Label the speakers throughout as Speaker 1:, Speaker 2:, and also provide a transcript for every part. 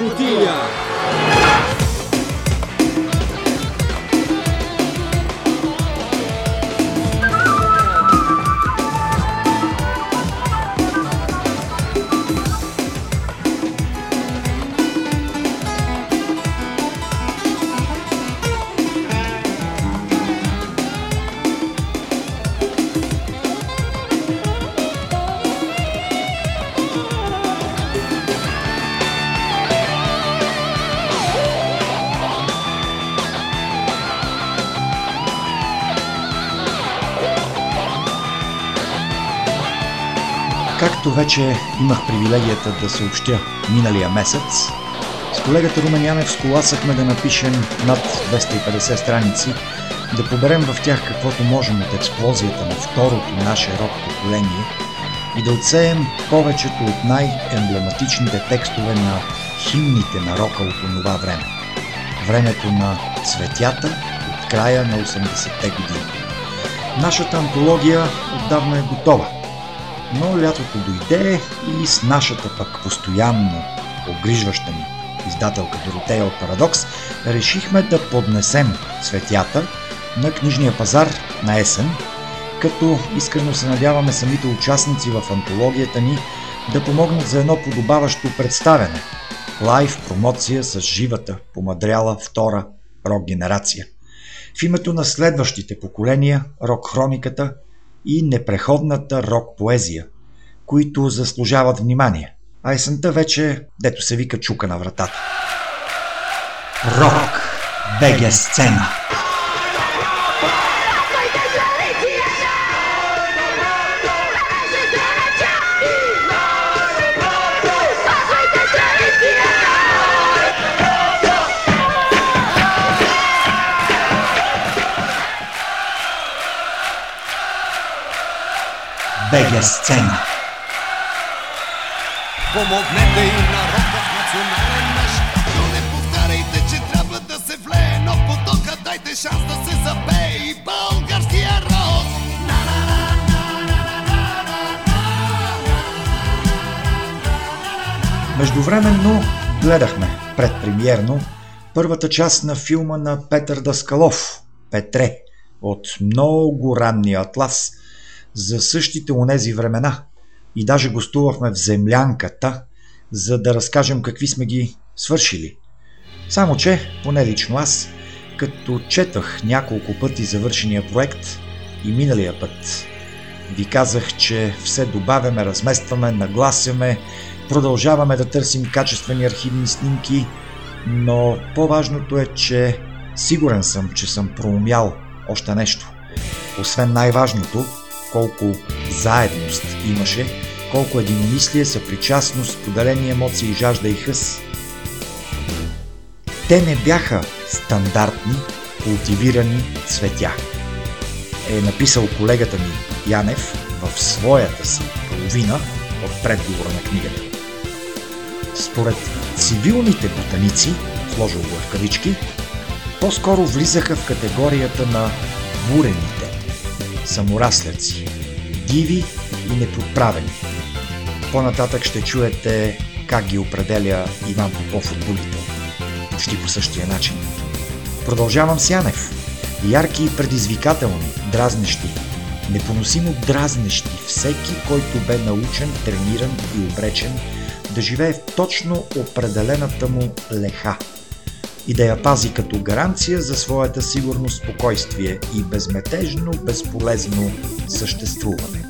Speaker 1: Музикална
Speaker 2: вече имах привилегията да съобщя миналия месец, с колегата Румен Янев сколасахме да напишем над 250 страници, да поберем в тях каквото можем от експлозията на второто наше рок поколение и да отсеем повечето от най-емблематичните текстове на химните на рока от това време. Времето на цветята от края на 80-те години. Нашата антология отдавна е готова – но лятото дойде и с нашата пък постоянно обгрижваща ни издателка Доротея от Парадокс, решихме да поднесем цветята на книжния пазар на есен, като искрено се надяваме самите участници в антологията ни да помогнат за едно подобаващо представяне. Лайв промоция с живата, помадряла втора рок генерация. В името на следващите поколения, рок хрониката и непреходната рок поезия, които заслужават внимание. А есента вече, дето се вика чука на вратата. Рок. БГ сцена. БГ сцена.
Speaker 3: Помогнете и на рока в национален мъж. Но не повтаряйте, че трябва да се влее Но потока дайте шанс да се запее И българския рок.
Speaker 2: Междувременно гледахме предпремиерно първата част на филма на Петър Даскалов «Петре» от много ранния атлас за същите онези времена и даже гостувахме в землянката, за да разкажем какви сме ги свършили. Само че, поне лично аз, като четах няколко пъти завършения проект и миналия път, ви казах, че все добавяме, разместваме, нагласяме, продължаваме да търсим качествени архивни снимки, но по-важното е, че сигурен съм, че съм проумял още нещо. Освен най-важното, колко заедност имаше, колко единомислие, съпричастност, споделени емоции, жажда и хъс. Те не бяха стандартни, култивирани цветя. Е написал колегата ми Янев в своята си половина от предговора на книгата. Според цивилните ботаници, сложил го в кавички, по-скоро влизаха в категорията на бурените, саморасляци, диви и неподправени. По-нататък ще чуете как ги определя Иван Попов от Булито. Почти по същия начин. Продължавам с Янев. Ярки и предизвикателни, дразнещи, непоносимо дразнещи всеки, който бе научен, трениран и обречен да живее в точно определената му леха и да я пази като гаранция за своята сигурно спокойствие и безметежно, безполезно съществуване,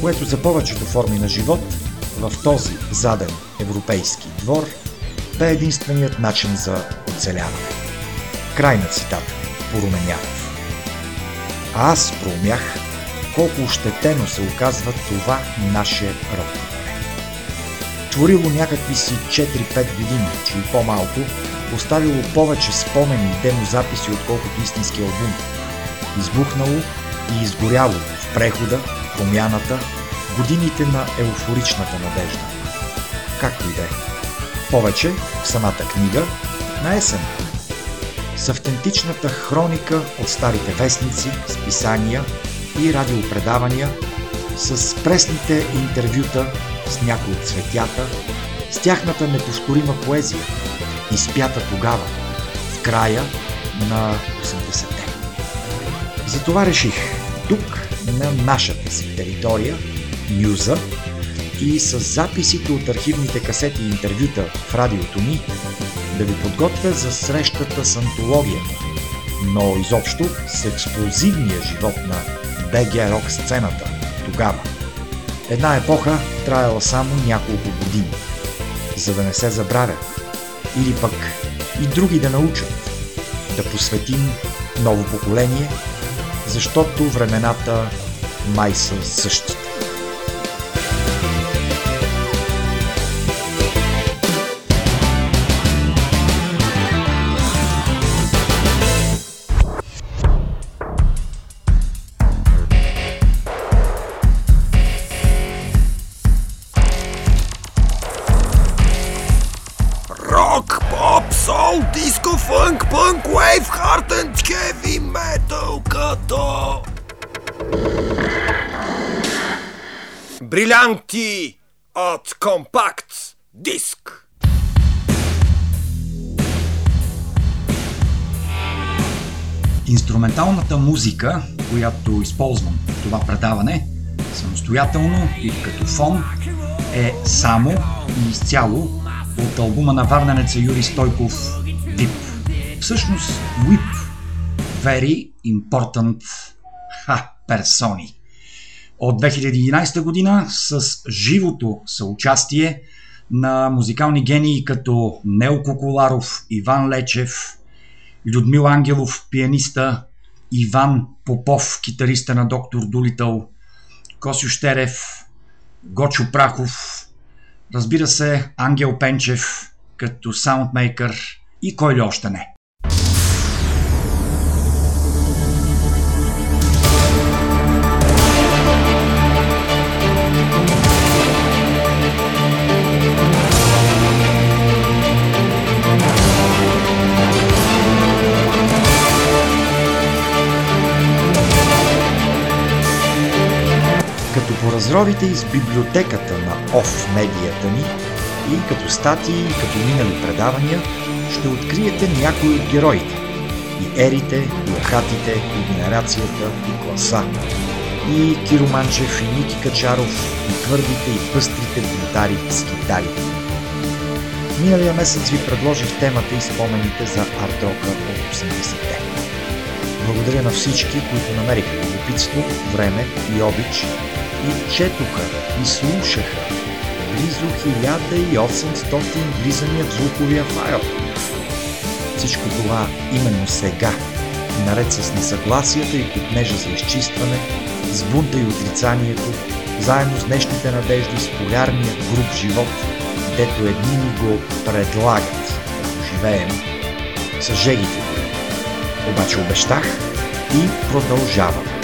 Speaker 2: което за повечето форми на живот в този заден европейски двор бе единственият начин за оцеляване. Край на цитата по Руменянов. А аз проумях колко ощетено се оказва това наше род. Творило някакви си 4-5 години, че и по-малко, оставило повече спомени и демозаписи, отколкото истински албум. Избухнало и изгоряло в прехода, промяната, годините на еуфоричната надежда. Както и да е. Повече в самата книга на есен. С автентичната хроника от старите вестници, списания и радиопредавания, с пресните интервюта с някои от цветята, с тяхната неповторима поезия, изпята тогава, в края на 80-те. Затова реших тук, на нашата си територия, Нюза, и с записите от архивните касети и интервюта в радиото ми да ви подготвя за срещата с антологията, но изобщо с експлозивния живот на БГ рок сцената тогава. Една епоха траяла само няколко години, за да не се забравя. Или пък и други да научат. Да посветим ново поколение, защото времената май са същите.
Speaker 4: Брилянти от компакт диск.
Speaker 2: Инструменталната музика, която използвам в това предаване, самостоятелно и като фон, е само и изцяло от албума на варненеца Юрий Стойков VIP. Всъщност WIP Very Important ha, Personi. От 2011 година с живото съучастие на музикални гении като Нелко Коларов, Иван Лечев, Людмил Ангелов, пианиста, Иван Попов, китариста на доктор Дулитъл, Косю Щерев, Гочо Прахов, разбира се, Ангел Пенчев като саундмейкър и кой ли още не. Като поразровите из библиотеката на ОФ медията ни и като статии, и като минали предавания, ще откриете някои от героите. И ерите, и ехатите, и генерацията, и класа. И Киро Манчев, и Ники Качаров, и твърдите, и пъстрите бунтари с гитарите. Миналия месец ви предложих темата и спомените за арт-рока от 80-те. Благодаря на всички, които намериха любопитство, време и обич и четоха и слушаха близо 1800 влизания в звуковия файл. Всичко това именно сега, наред с несъгласията и купнежа за изчистване, с бунта и отрицанието, заедно с днешните надежди, с полярния груп живот, дето едни ни го предлагат, ако живеем, с жегите. Обаче обещах и продължавам.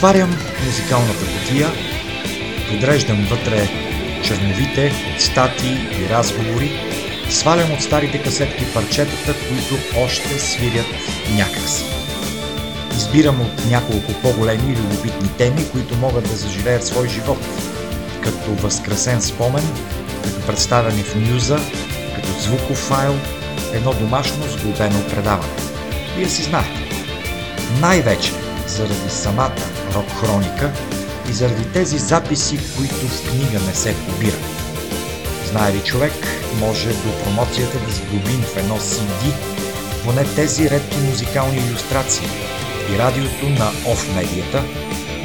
Speaker 2: Отварям музикалната котия, подреждам вътре черновите от статии и разговори, свалям от старите касетки парчетата, които още свирят някакси. Избирам от няколко по-големи и любопитни теми, които могат да заживеят свой живот, като възкресен спомен, като представяне в мюза, като звуков файл, едно домашно сглобено предаване. Вие си знаете. Най-вече заради самата рок-хроника и заради тези записи, които в книга не се побират. Знае ли човек, може до промоцията да сглобим в едно CD поне тези редки музикални иллюстрации и радиото на оф медията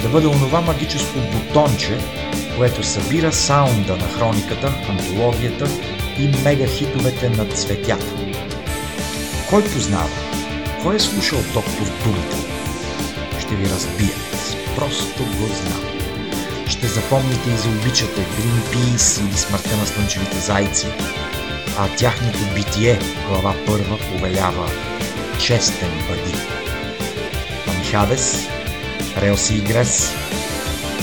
Speaker 2: да бъде онова магическо бутонче, което събира саунда на хрониката, антологията и мегахитовете на цветята. Кой познава? Кой е слушал доктор Дулитъл? Ще ви разбият. Просто го знам. Ще запомните и заобичате Greenpeace или смъртта на слънчевите зайци, а тяхното битие, глава първа, повелява честен бъди. Амихадес, Релси и Грес,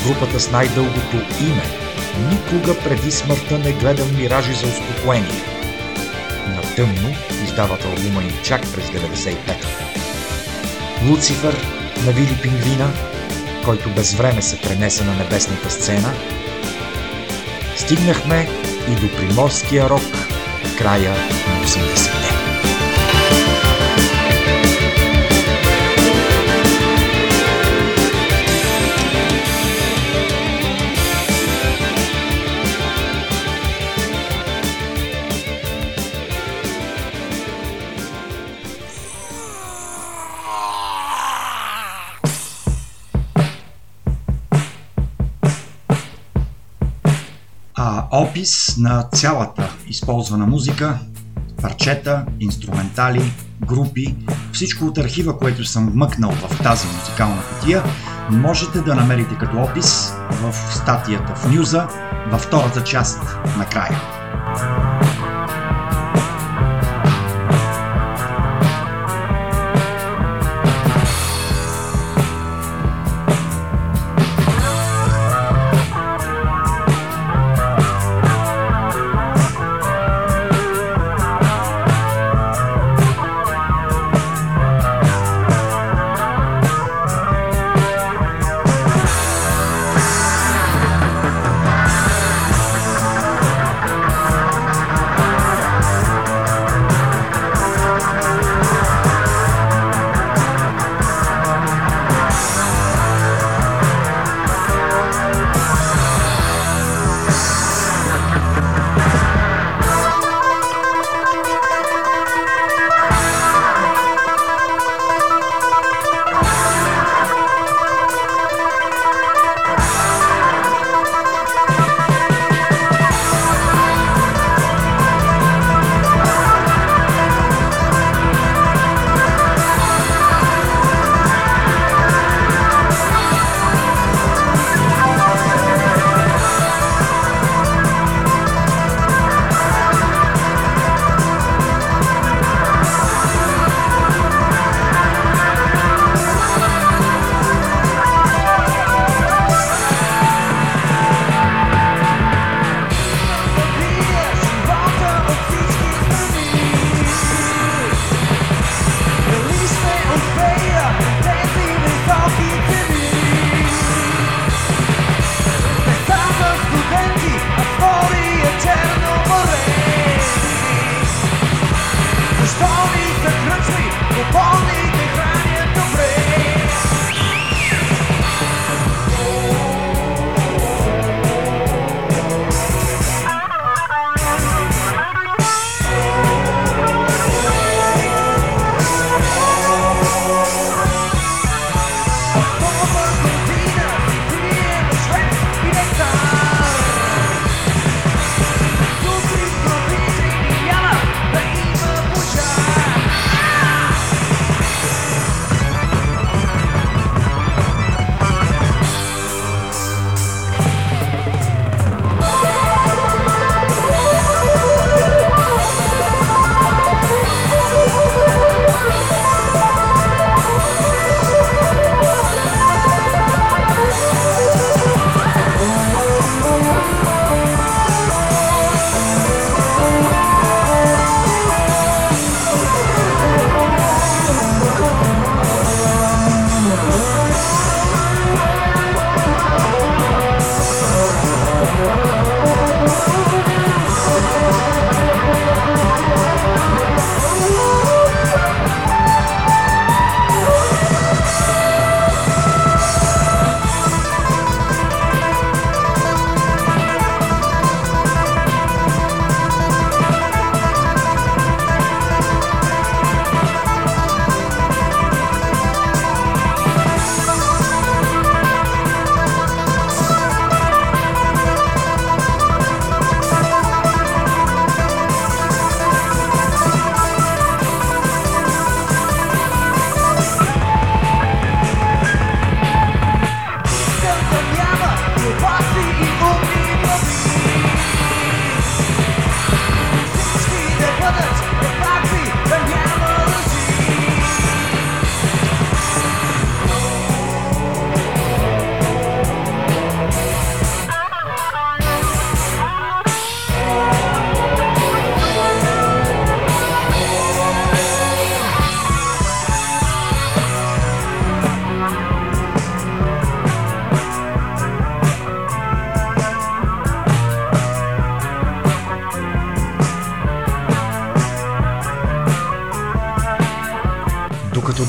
Speaker 2: групата с най-дългото име, никога преди смъртта не гледам миражи за успокоение. На тъмно издават албума им чак през 95-та. Луцифер на Вили Пингвина, който без време се пренесе на небесната сцена. Стигнахме и до приморския рок края на 80-те. На цялата използвана музика, парчета, инструментали, групи, всичко от архива, което съм вмъкнал в тази музикална кутия, можете да намерите като опис в статията в Нюза, във втората част накрая.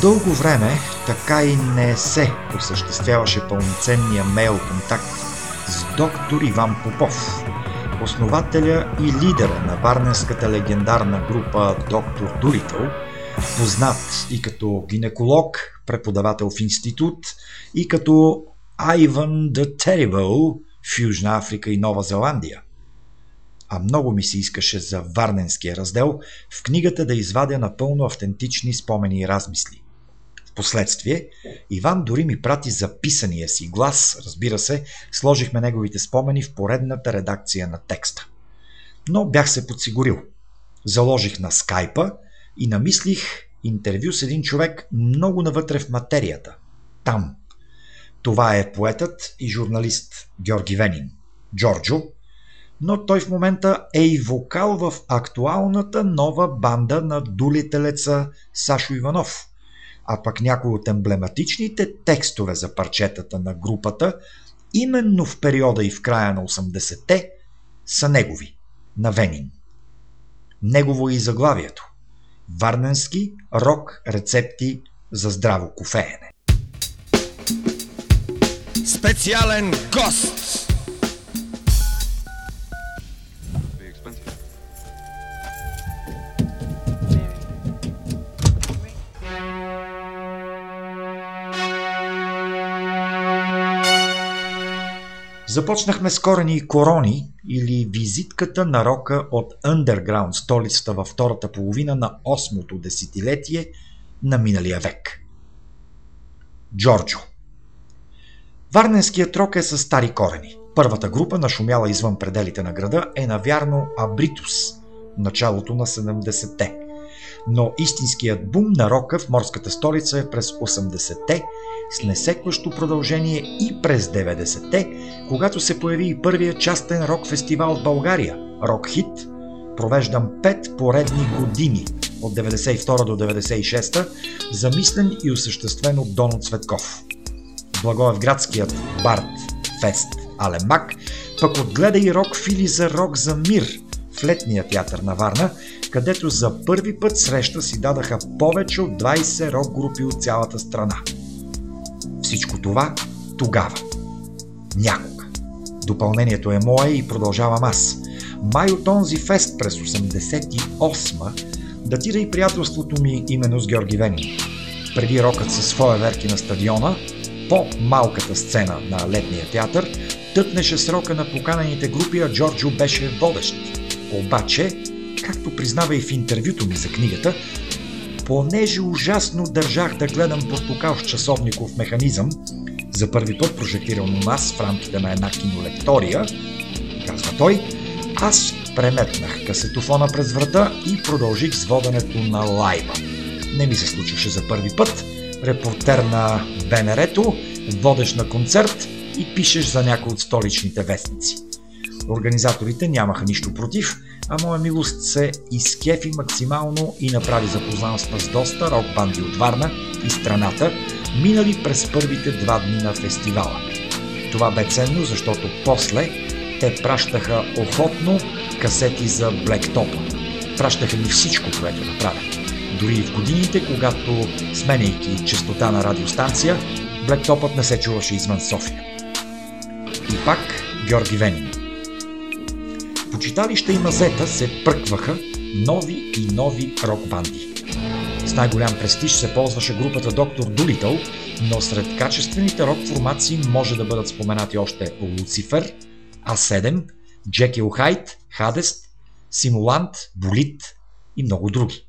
Speaker 2: Дълго време така и не се осъществяваше пълноценния мейл контакт с доктор Иван Попов, основателя и лидера на варненската легендарна група Доктор Дурител, познат и като гинеколог, преподавател в институт и като Айван the Terrible в Южна Африка и Нова Зеландия. А много ми се искаше за Варненския раздел в книгата да извадя напълно автентични спомени и размисли. Впоследствие, Иван дори ми прати записания си глас, разбира се, сложихме неговите спомени в поредната редакция на текста. Но бях се подсигурил. Заложих на скайпа и намислих интервю с един човек много навътре в материята. Там. Това е поетът и журналист Георги Венин, Джорджо, но той в момента е и вокал в актуалната нова банда на дулителеца Сашо Иванов – а пък някои от емблематичните текстове за парчетата на групата, именно в периода и в края на 80-те, са негови, на Венин. Негово е и заглавието. Варненски рок рецепти за здраво кофеене.
Speaker 3: Специален гост
Speaker 2: Започнахме с корени и корони или визитката на рока от Underground, столицата във втората половина на 8-то десетилетие на миналия век. Джорджо Варненският рок е с стари корени. Първата група, нашумяла извън пределите на града, е навярно Абритус, началото на 70-те. Но истинският бум на рока в морската столица е през 80-те с несекващо продължение и през 90-те, когато се появи и първия частен рок фестивал в България – Рок Хит, провеждан пет поредни години от 92 до 96 замислен и осъществен от Доно Цветков. Благоевградският Барт Фест Алемак пък отгледа и рок фили за рок за мир в летния театър на Варна, където за първи път среща си дадаха повече от 20 рок групи от цялата страна – всичко това тогава. Някога. Допълнението е мое и продължавам аз. Май от онзи фест през 88 датира и приятелството ми именно с Георги Венин. Преди рокът със своя верки на стадиона, по-малката сцена на летния театър, тъпнеше срока на поканените групи, а Джорджо беше водещ. Обаче, както признава и в интервюто ми за книгата, понеже ужасно държах да гледам портокал с часовников механизъм, за първи път прожектиран у нас в рамките на една кинолектория, казва той, аз преметнах касетофона през врата и продължих с воденето на лайва. Не ми се случваше за първи път. Репортер на БНР-то, водеш на концерт и пишеш за някои от столичните вестници. Организаторите нямаха нищо против, а моя милост се изкефи максимално и направи запознанства с доста рок банди от Варна и страната, минали през първите два дни на фестивала. Това бе ценно, защото после те пращаха охотно касети за Блектопа. Пращаха ми всичко, което направят. Дори и в годините, когато, сменяйки частота на радиостанция, Блектопът не се чуваше извън София. И пак Георги Венин – по читалища и мазета се пръкваха нови и нови рок-банди. С най-голям престиж се ползваше групата Доктор Дулитъл, но сред качествените рок формации може да бъдат споменати още Луцифер, А7, Джекил Хайт, Хадест, Симулант, Болит и много други.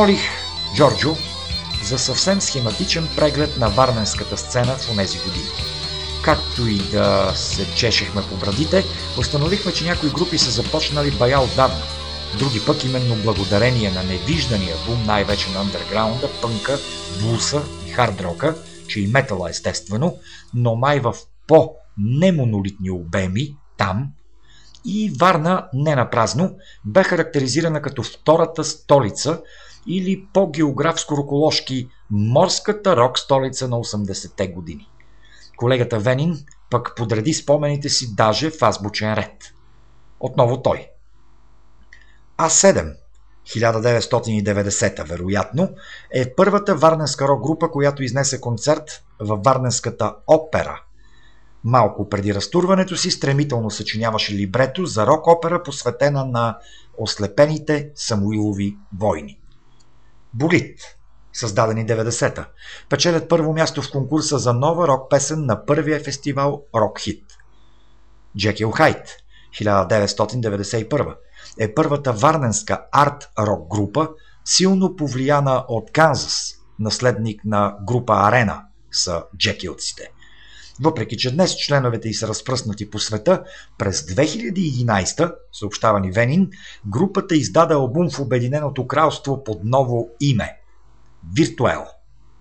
Speaker 2: Помолих Джорджо за съвсем схематичен преглед на варненската сцена в онези години. Както и да се чешехме по брадите, установихме, че някои групи са започнали бая отдавна. Други пък именно благодарение на невиждания бум, най-вече на андерграунда, пънка, блуса и хардрока, че и метала естествено, но май в по-немонолитни обеми там, и Варна не на празно бе характеризирана като втората столица или по-географско-роколожки морската рок столица на 80-те години. Колегата Венин пък подреди спомените си даже в азбучен ред. Отново той. А7 1990 вероятно, е първата варненска рок група, която изнесе концерт във Варненската опера. Малко преди разтурването си стремително съчиняваше либрето за рок опера, посветена на ослепените Самуилови войни. Болит, създадени 90-та, печелят първо място в конкурса за нова рок песен на първия фестивал Рок Хит. Джекил Хайт, 1991 е първата варненска арт-рок група, силно повлияна от Канзас, наследник на група Арена са джекилците. Въпреки, че днес членовете й са разпръснати по света, през 2011, съобщава ни Венин, групата издаде албум в Обединеното кралство под ново име – Виртуел,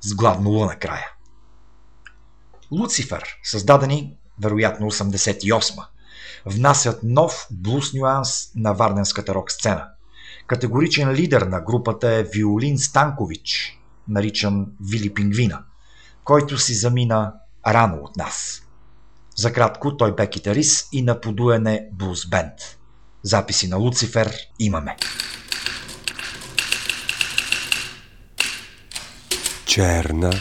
Speaker 2: с главно Л накрая. Луцифер, създадени вероятно 88 внасят нов блуз нюанс на варненската рок сцена. Категоричен лидер на групата е Виолин Станкович, наричан Вили Пингвина, който си замина рано от нас. За кратко той бе китарист и на подуене блуз бенд. Записи на Луцифер имаме.
Speaker 4: Черна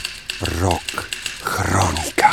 Speaker 4: рок хроника.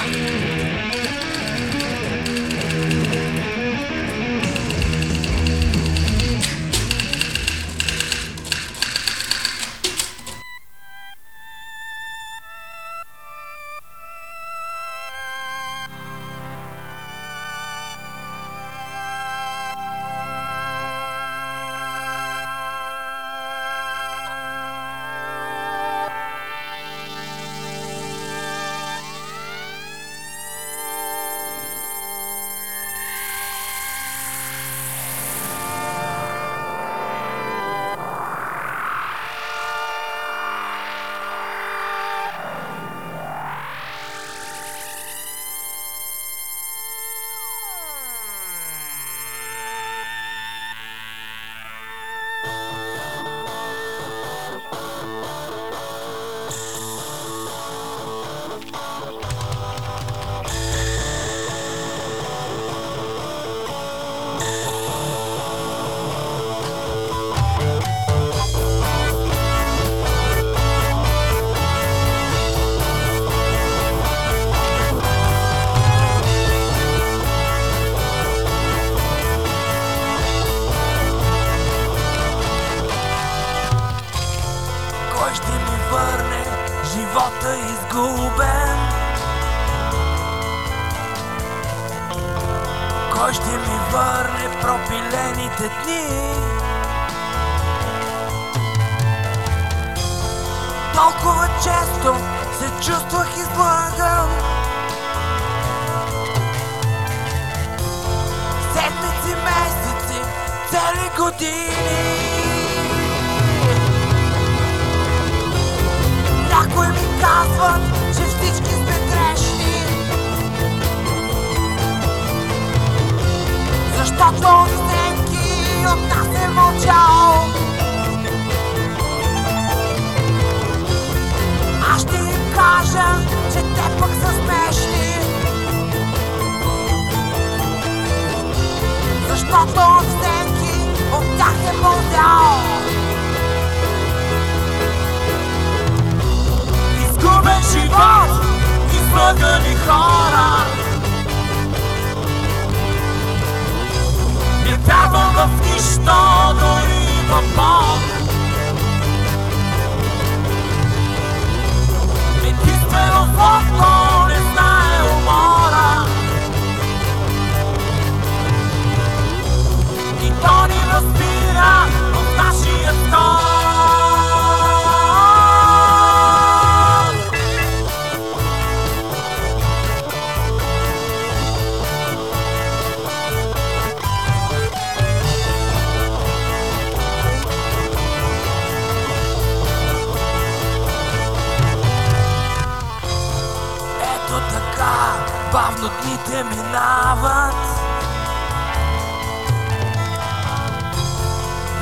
Speaker 5: Защото всеки от нас е мълчал Аз ще им кажа, че те пък са смешни Защото всеки от тях е мълчал Изгубен живот, излъгани хора вярвам в нищо, дори в Бог Единствено злото не знае умора. И то ни разбира в нашия стол дните минават.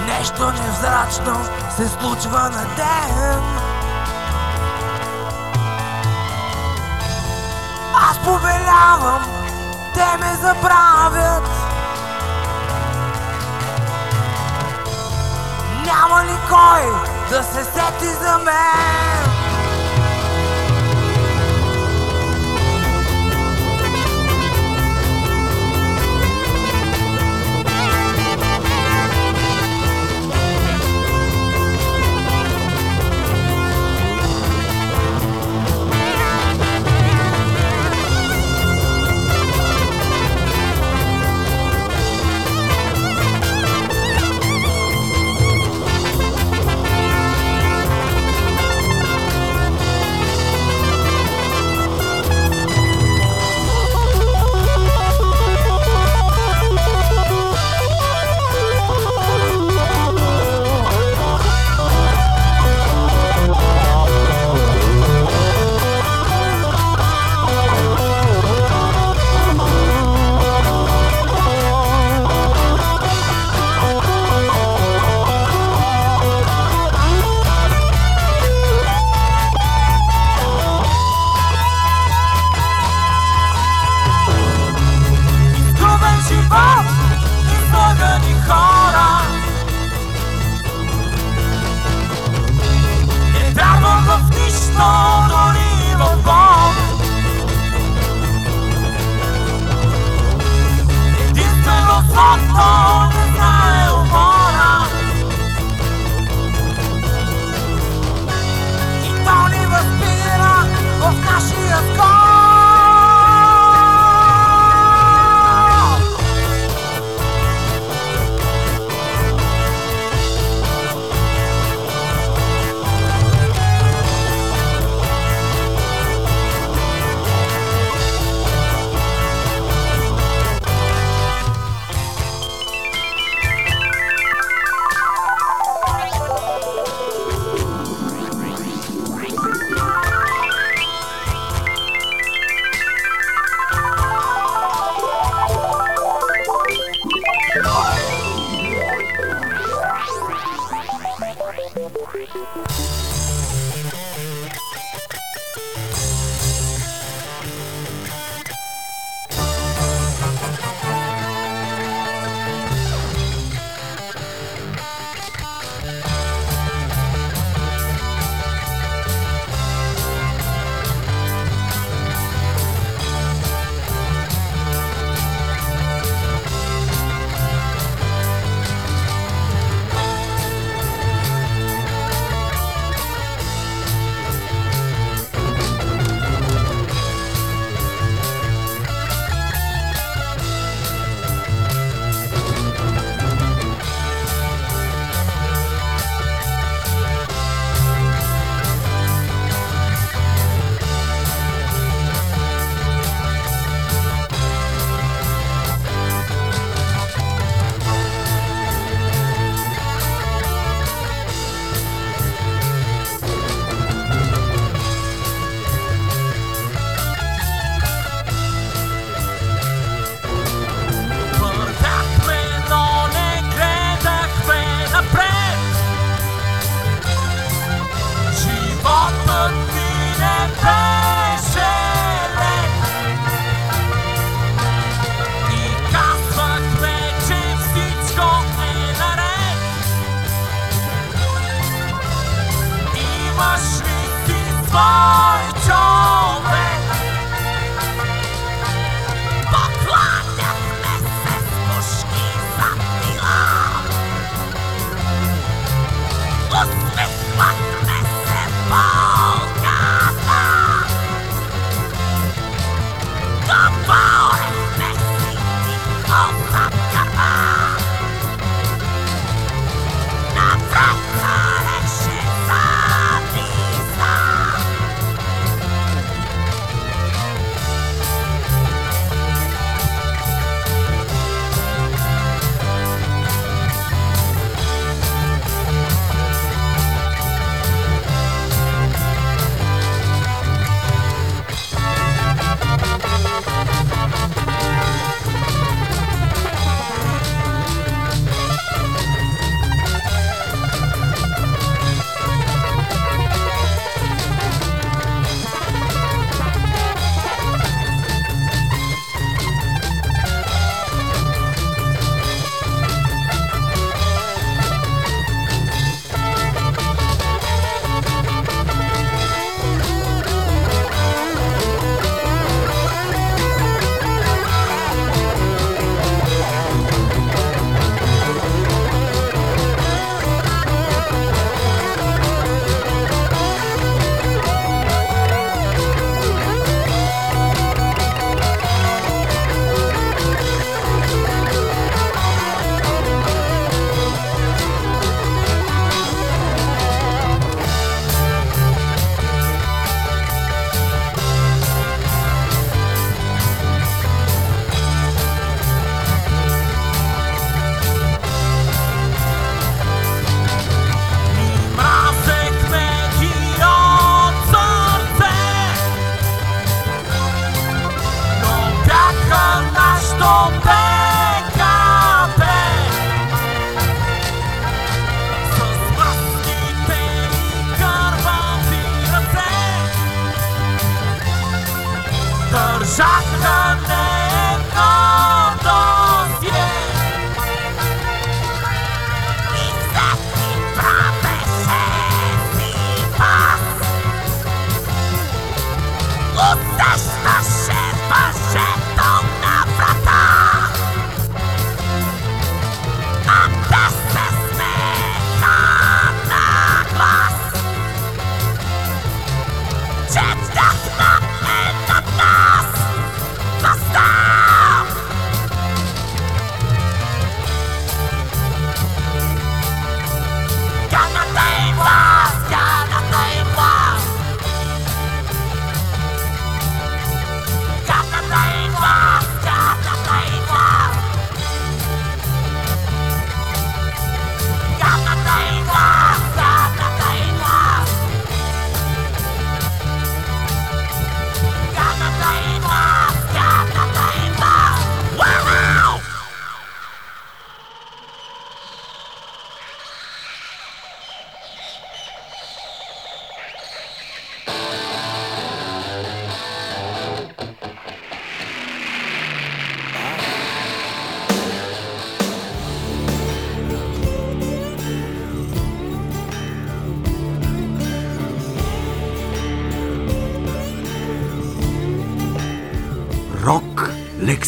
Speaker 5: Нещо невзрачно се случва на ден. Аз повелявам, те ме забравят. Няма ли кой да се сети за мен?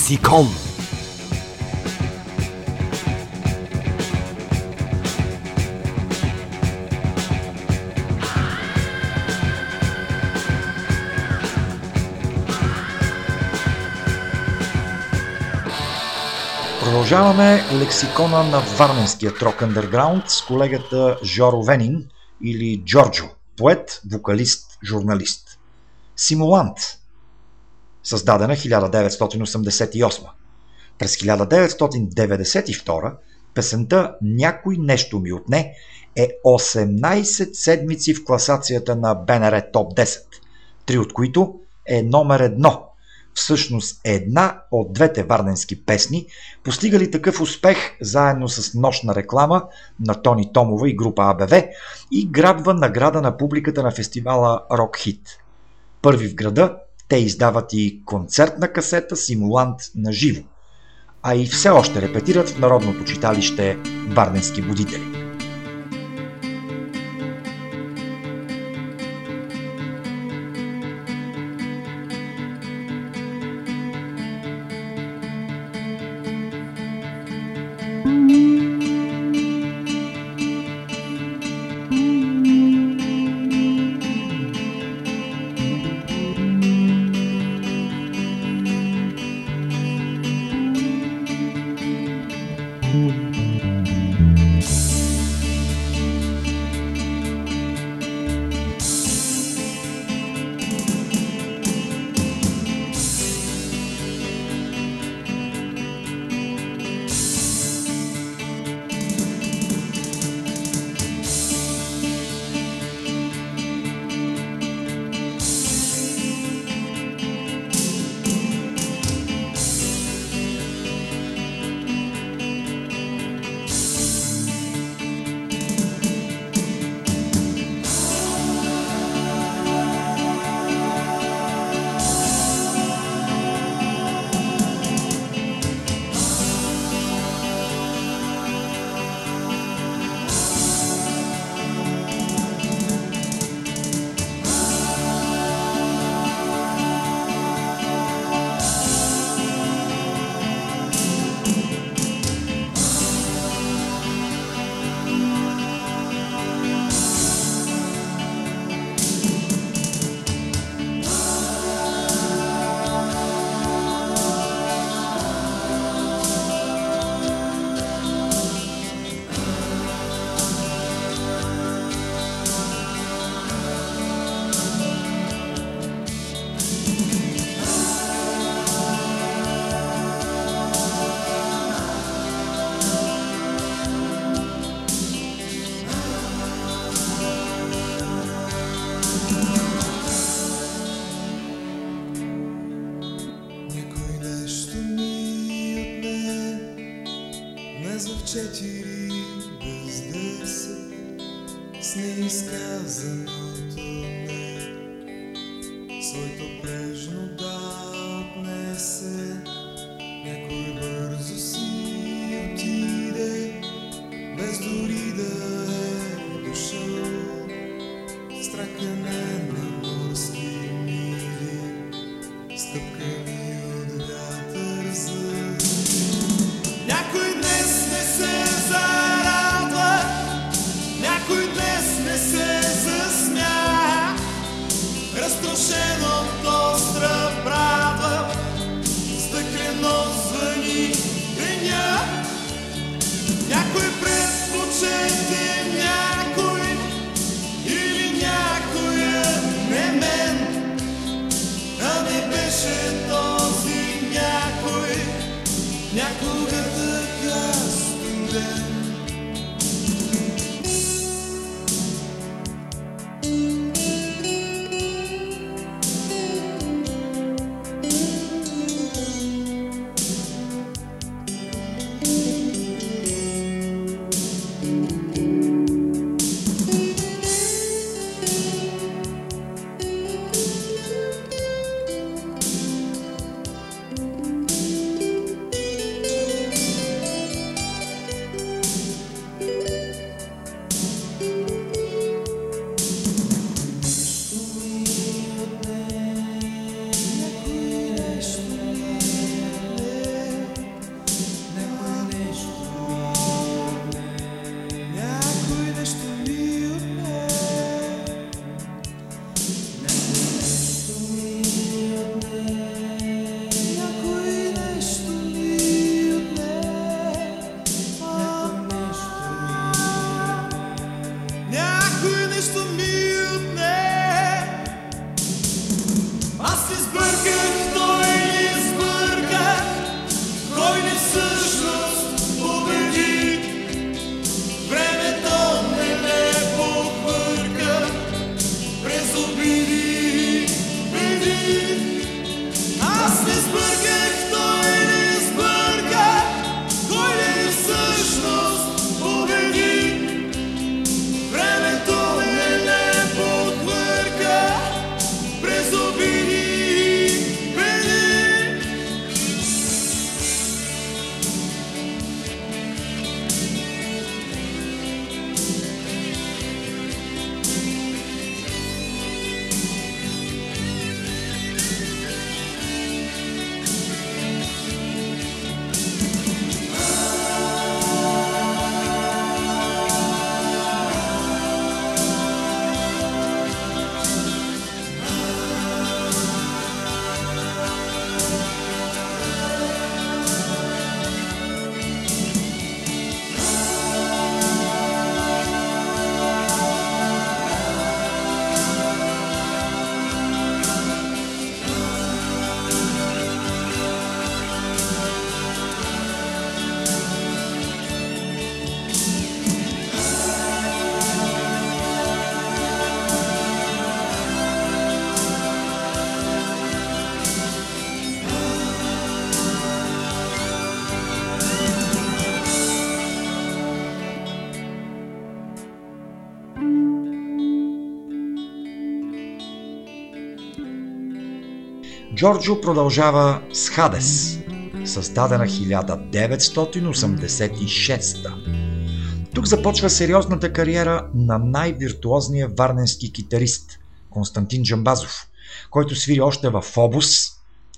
Speaker 4: Лексикон.
Speaker 2: Продължаваме лексикона на Варненския рок underground с колегата Жоро Венин или Джорджо, поет, вокалист, журналист. Симулант. Създадена 1988. През 1992 песента Някой нещо ми отне е 18 седмици в класацията на БНР Топ 10, три от които е номер едно – всъщност една от двете варденски песни, постигали такъв успех заедно с нощна реклама на Тони Томова и група АБВ и грабва награда на публиката на фестивала Рок Хит. Първи в града те издават и концертна касета Симулант на живо, а и все още репетират в Народното читалище Варденски будители. Джорджо продължава с Хадес, създадена 1986 Тук започва сериозната кариера на най-виртуозния варненски китарист Константин Джамбазов, който свири още в Фобус,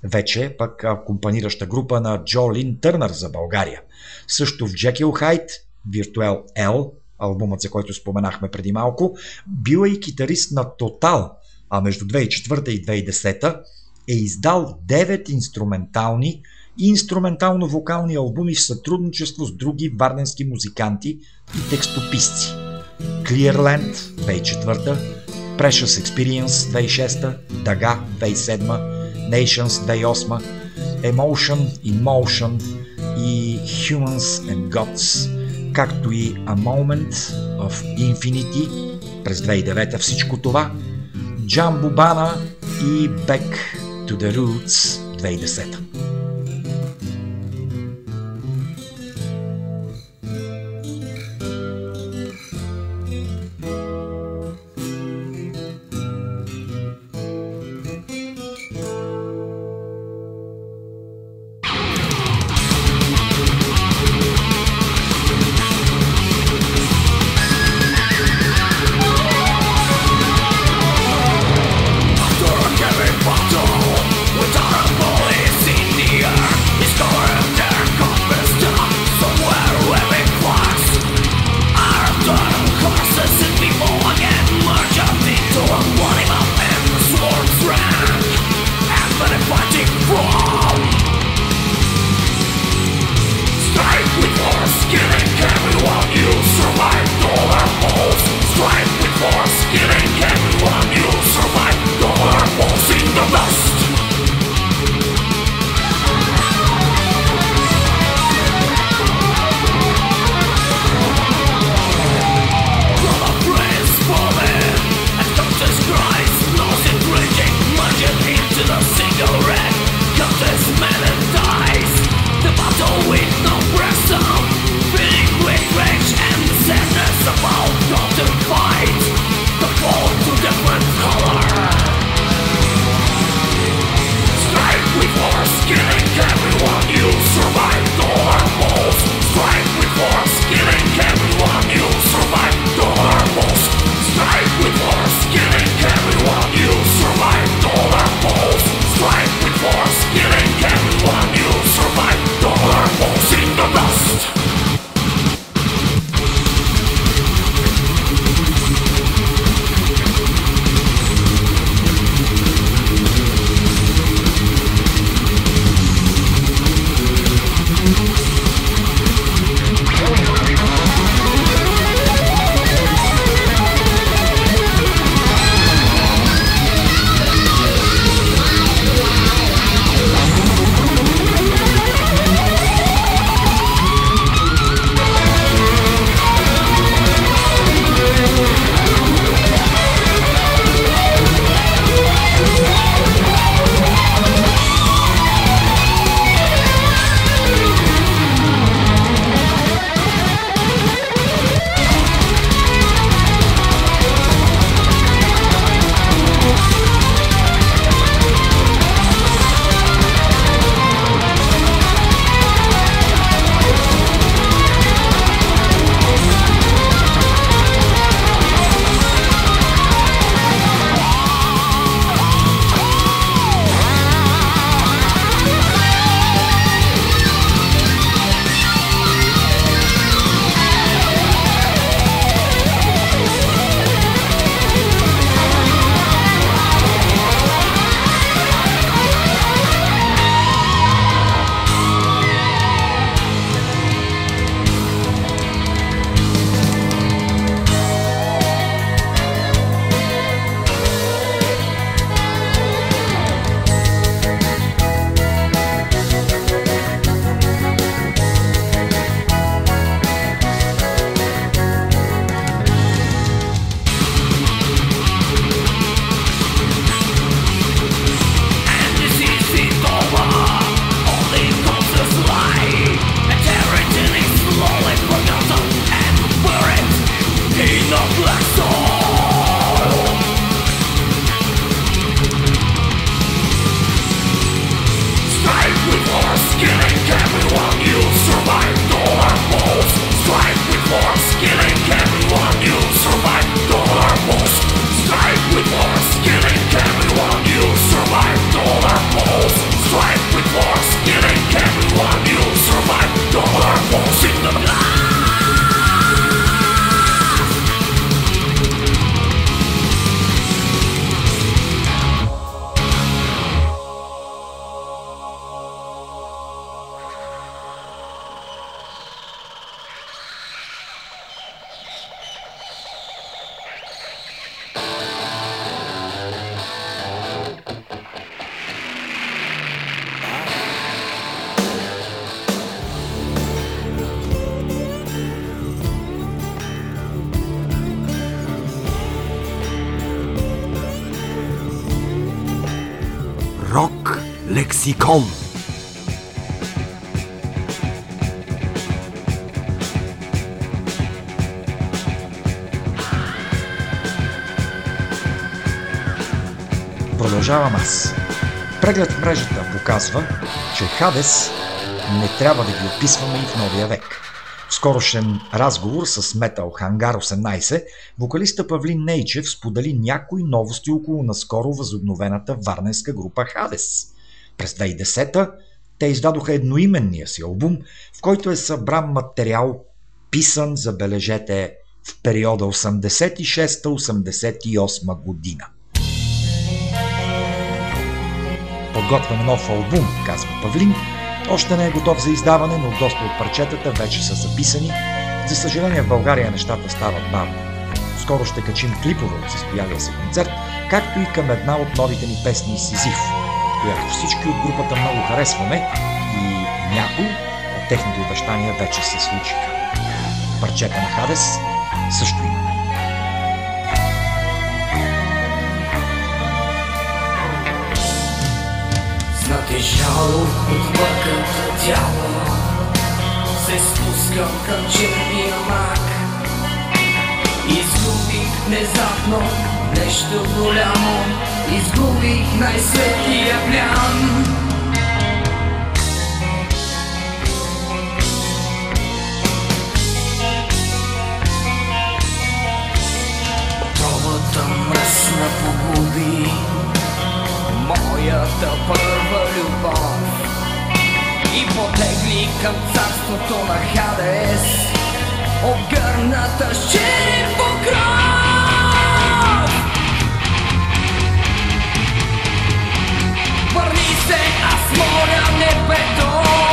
Speaker 2: вече пък акомпанираща група на Джо Лин Търнър за България. Също в Джекил Хайт, Virtual L, албумът за който споменахме преди малко, бил е и китарист на Total, а между 2004 и 2010 е издал 9 инструментални и инструментално-вокални албуми в сътрудничество с други варненски музиканти и текстописци. Clearland 2004, Precious Experience 2006, Дага 2007, Nations 2008, Emotion, Emotion и Humans and Gods, както и A Moment of Infinity през 2009 всичко това, Джамбо Бана и Back to the roots,
Speaker 4: they
Speaker 2: the. Аз. Преглед мрежата показва, че Хадес не трябва да ги описваме и в новия век. В скорошен разговор с Метал Хангар 18, вокалиста Павлин Нейчев сподели някои новости около наскоро възобновената варненска група Хадес. През 2010 те издадоха едноименния си албум, в който е събран материал, писан, забележете, в периода 86-88 година. Подготвяме нов албум, казва Павлин. Още не е готов за издаване, но доста от парчетата вече са записани. За съжаление в България нещата стават бавно. Скоро ще качим клипове от състоялия се концерт, както и към една от новите ни песни Сизиф, която всички от групата много харесваме и някои от техните обещания вече се случиха. Парчета на Хадес също има.
Speaker 5: С натежало отвъркато тяло. Се спускам към черния мак. Изгубих внезапно нещо голямо. Изгубих най-светлия плям. Отровата мръсна погуби моята първа любов. И потегли към царството на Хадес Обгърната с черен покров Върни се, аз моля небето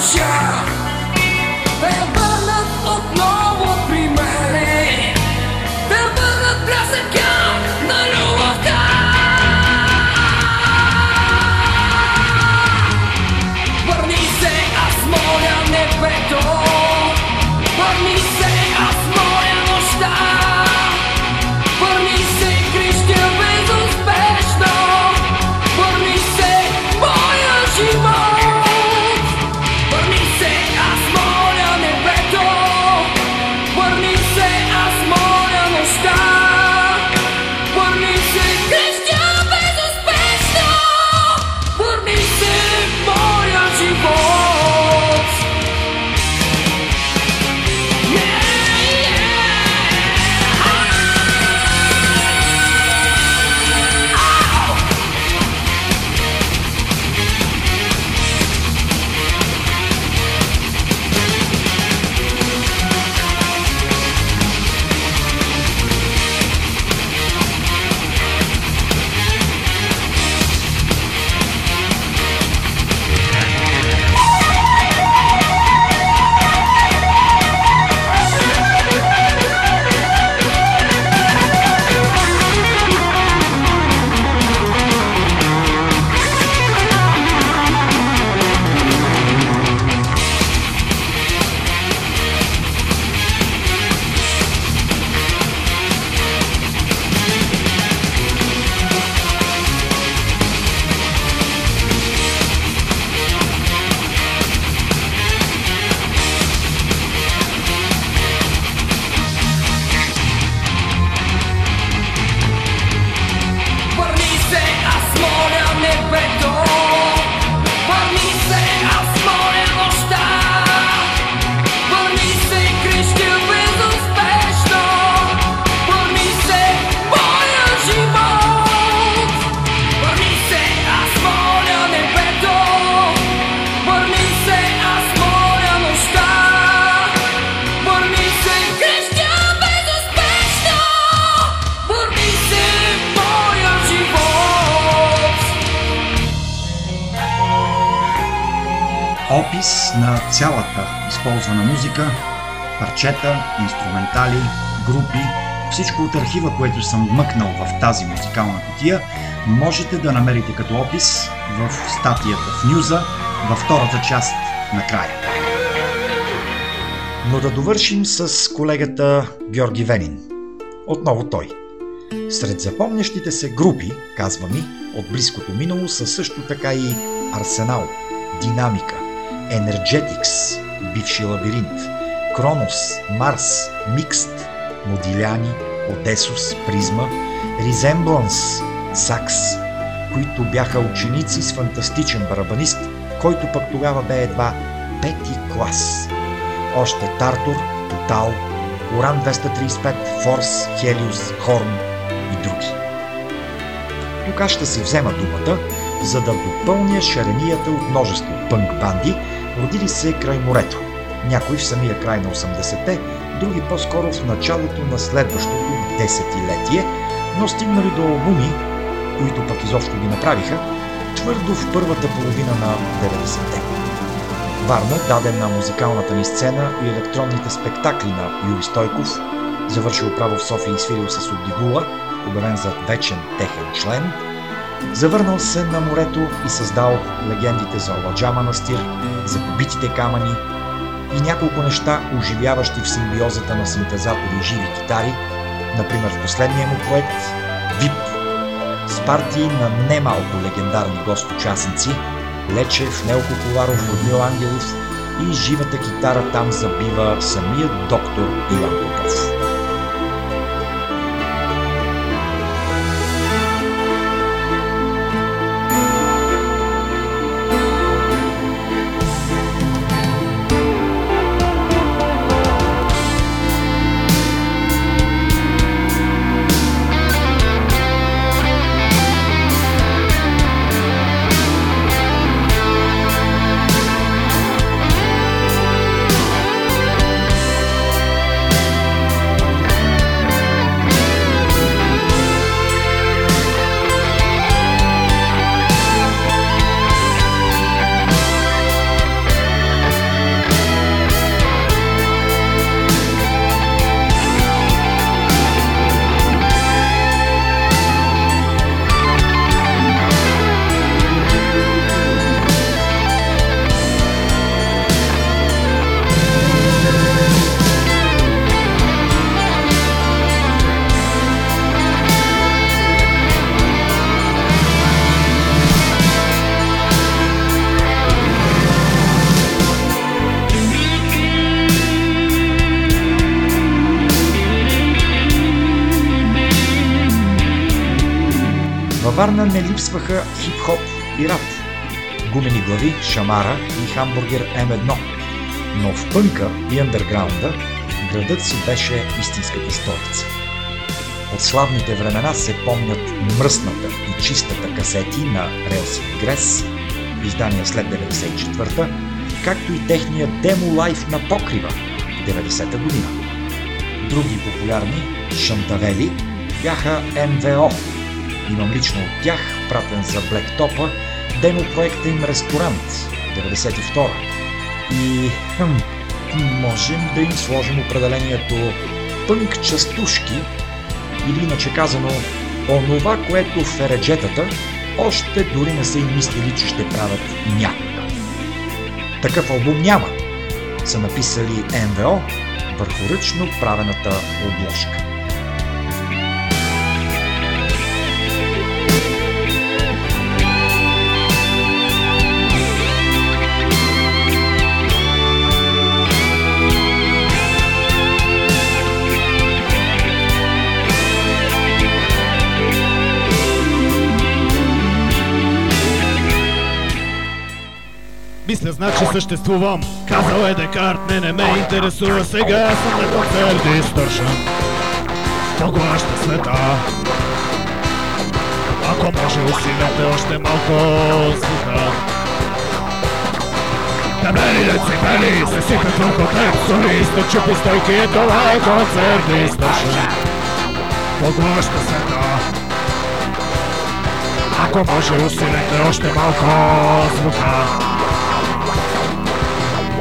Speaker 2: Yeah. Парчета, инструментали, групи, всичко от архива, което съм вмъкнал в тази музикална котия, можете да намерите като опис в статията в Нюза, във втората част накрая. Но да довършим с колегата Георги Венин. Отново той. Сред запомнящите се групи, казва ми, от близкото минало са също така и Арсенал, Динамика, Energetics, бивши лабиринт, Кронос, Марс, Микст, Модиляни, Одесус, Призма, Resemblance, Сакс, които бяха ученици с фантастичен барабанист, който пък тогава бе едва пети клас. Още Тартур, Тотал, Уран 235, Форс, Хелиус, Хорн и други. Тук ще си взема думата, за да допълня шаренията от множество пънк банди, родили се край морето. Някои в самия край на 80-те, други по-скоро в началото на следващото десетилетие, но стигнали до албуми, които пък изобщо ги направиха, твърдо в първата половина на 90-те. Варна даде на музикалната ни сцена и електронните спектакли на Юрий Стойков, завършил право в София и свирил с Обдигула, обявен за вечен техен член, завърнал се на морето и създал легендите за Оладжа манастир, за побитите камъни и няколко неща, оживяващи в симбиозата на синтезатори и живи китари, например в последния му проект ВИП, с партии на немалко легендарни гостучастници Лечев, Нелко Коларов, Людмил Ангелов и живата китара там забива самият доктор Иван Попов. Глави, шамара и хамбургер М1. Но в пънка и андерграунда градът си беше истинската столица. От славните времена се помнят мръсната и чистата касети на Релси Грес, издания след 94-та, както и техния демо лайф на покрива 90-та година. Други популярни, Шантавели, бяха МВО. Имам лично от тях, пратен за Блектопа, демо проекта им Ресторант 92 И хм, можем да им сложим определението пънк частушки или иначе казано онова, което фереджетата още дори не са и мислили, че ще правят някога. Такъв албум няма, са написали МВО върху ръчно правената обложка.
Speaker 6: Значи съществувам. Казал е Декарт, не, не ме интересува. Сега съм на концерт Distortion Поглаща света? Ако може усилете още малко звука Табели децибели се сипят върху теб. Солиста чупи стойки и това е концерт Distortion Поглаща света? Ако може усилете още малко звука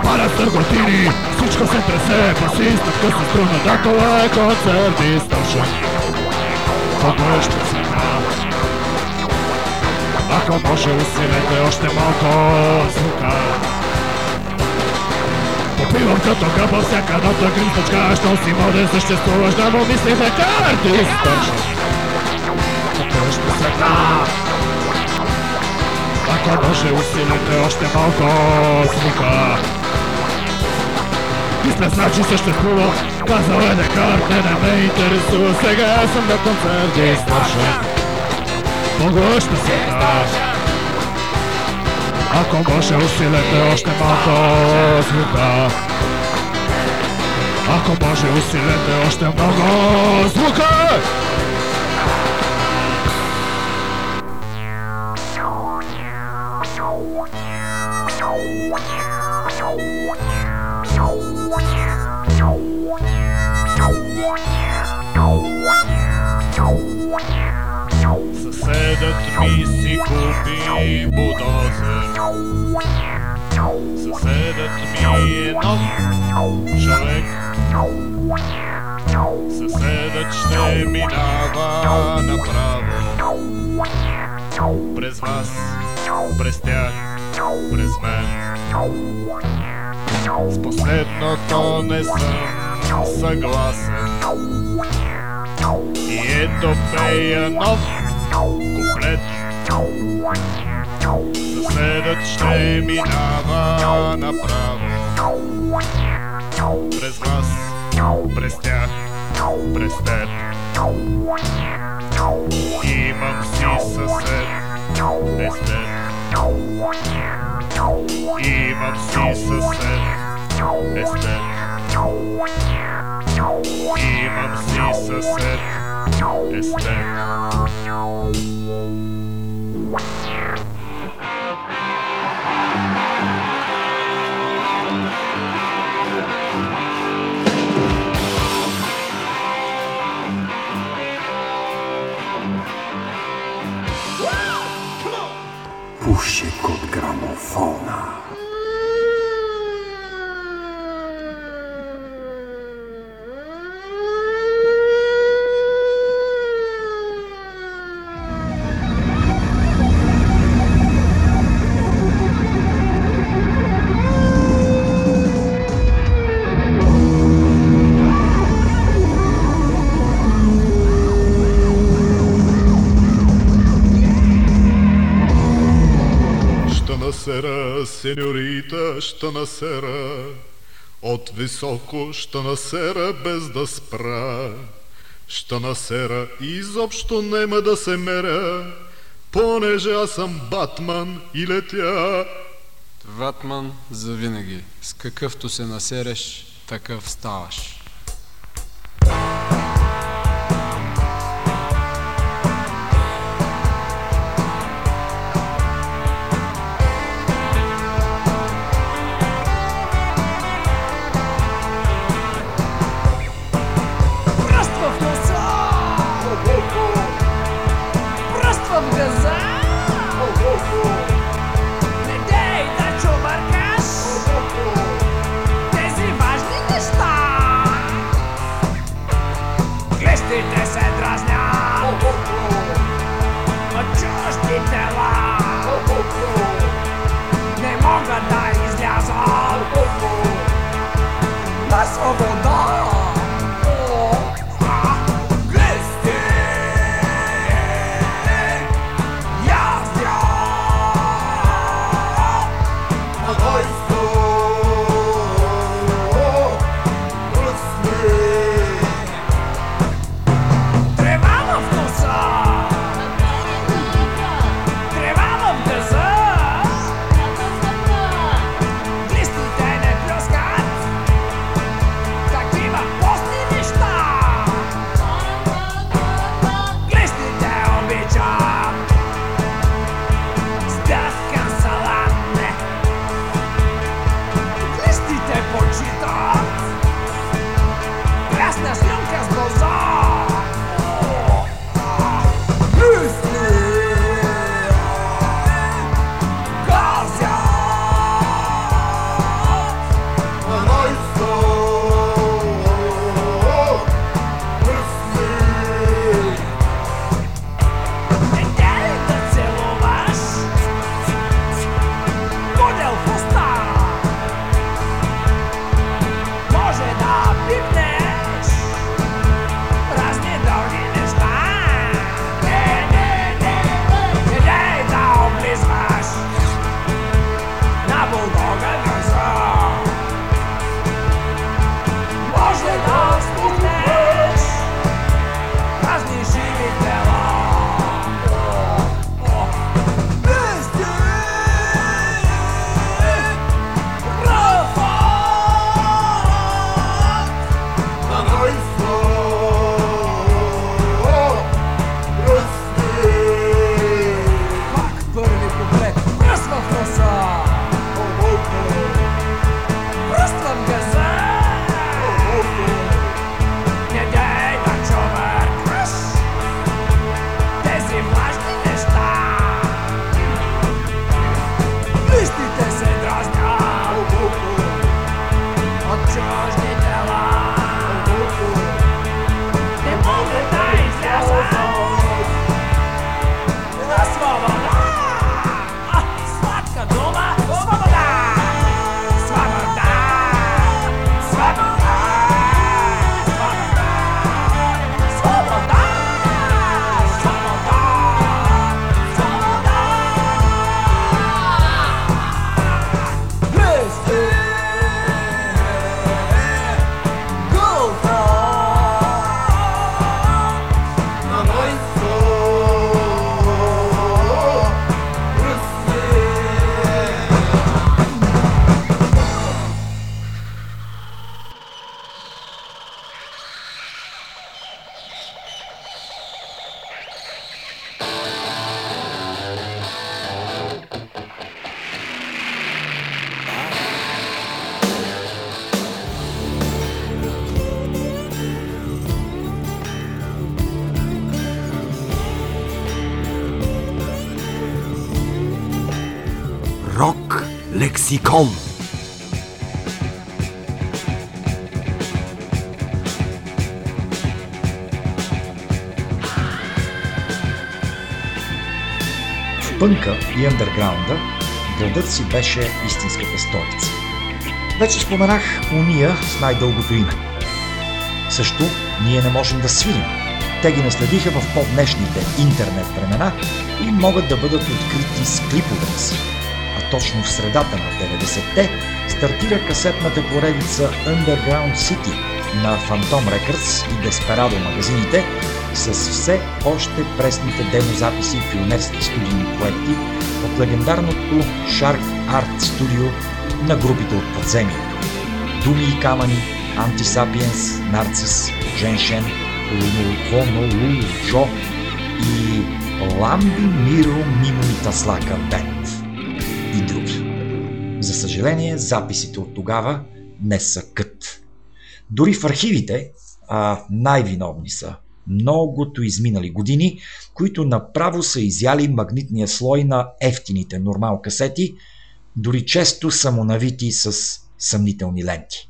Speaker 7: Палят търготини, всичко се тресе, басистът къса струна, да това е концерт Distortion. Кого ще сега? Ако може усилете още малко звука. Попивам като гъба всяка нота гринтачка, що си моден съществуваш, да му мислите карти Distortion. Кого ще сега? Ако може усилите още малко звука. Мисля, значи съществува Казал е Декарт, не, не ме интересува. Сега аз съм на концерт Distortion Много ще се да. Ако може усилете още малко звука. Ако може усилете още много звука ми си купи будозер Съседът ми е нов човек. Съседът ще минава направо. През вас, през тях, през мен. С последното не съм съгласен. И ето пея нов куплет Съседът ще минава направо. През вас, през тях, през теб. Имам си съсед, естет Имам си съсед, естет Имам си съсед,
Speaker 8: Puxa, com gramofone.
Speaker 7: Ще насера, от високо ще насера без да спра. Ще насера изобщо нема да се меря, понеже аз съм Батман и летя.
Speaker 9: Ватман завинаги. С какъвто се насереш, такъв ставаш.
Speaker 8: Лексикон.
Speaker 2: В пънка и андерграунда градът си беше истинската столица. Вече споменах уния с най-дългото име. Също ние не можем да свирим. Те ги наследиха в по-днешните интернет времена и могат да бъдат открити с клиповете си. Точно в средата на 90-те стартира касетната поредица Underground City на Phantom Records и Desperado магазините с все още пресните демозаписи и пионерски студийни проекти от легендарното Shark Art Studio на групите от подземието. Думи и камъни, Антисапиенс, Нарцис, Женшен, Лунолхоно, Джо и Ламби Миро Мимо и Бенд съжаление, записите от тогава не са кът. Дори в архивите, а най-виновни са многото изминали години, които направо са изяли магнитния слой на ефтините нормал касети, дори често самонавити с съмнителни ленти.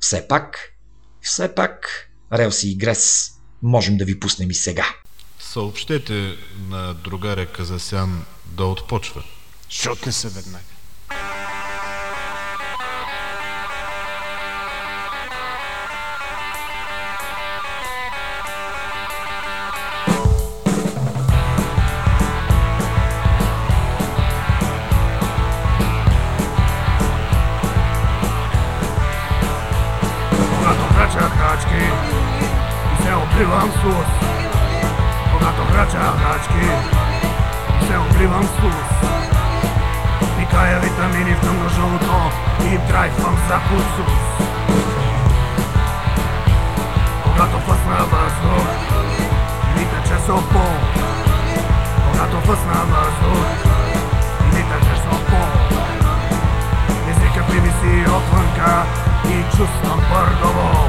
Speaker 2: Все пак, все пак, Релси и Грес, можем да ви пуснем и сега.
Speaker 6: Съобщете на другаря Казасян да отпочва.
Speaker 10: Шотне се веднага.
Speaker 7: Драйвам за кусус. Когато фъсна въздух, ми тече сопо. Когато фъсна въздух, ми тече сопо. Езика ми си отвънка и чувствам пъргово.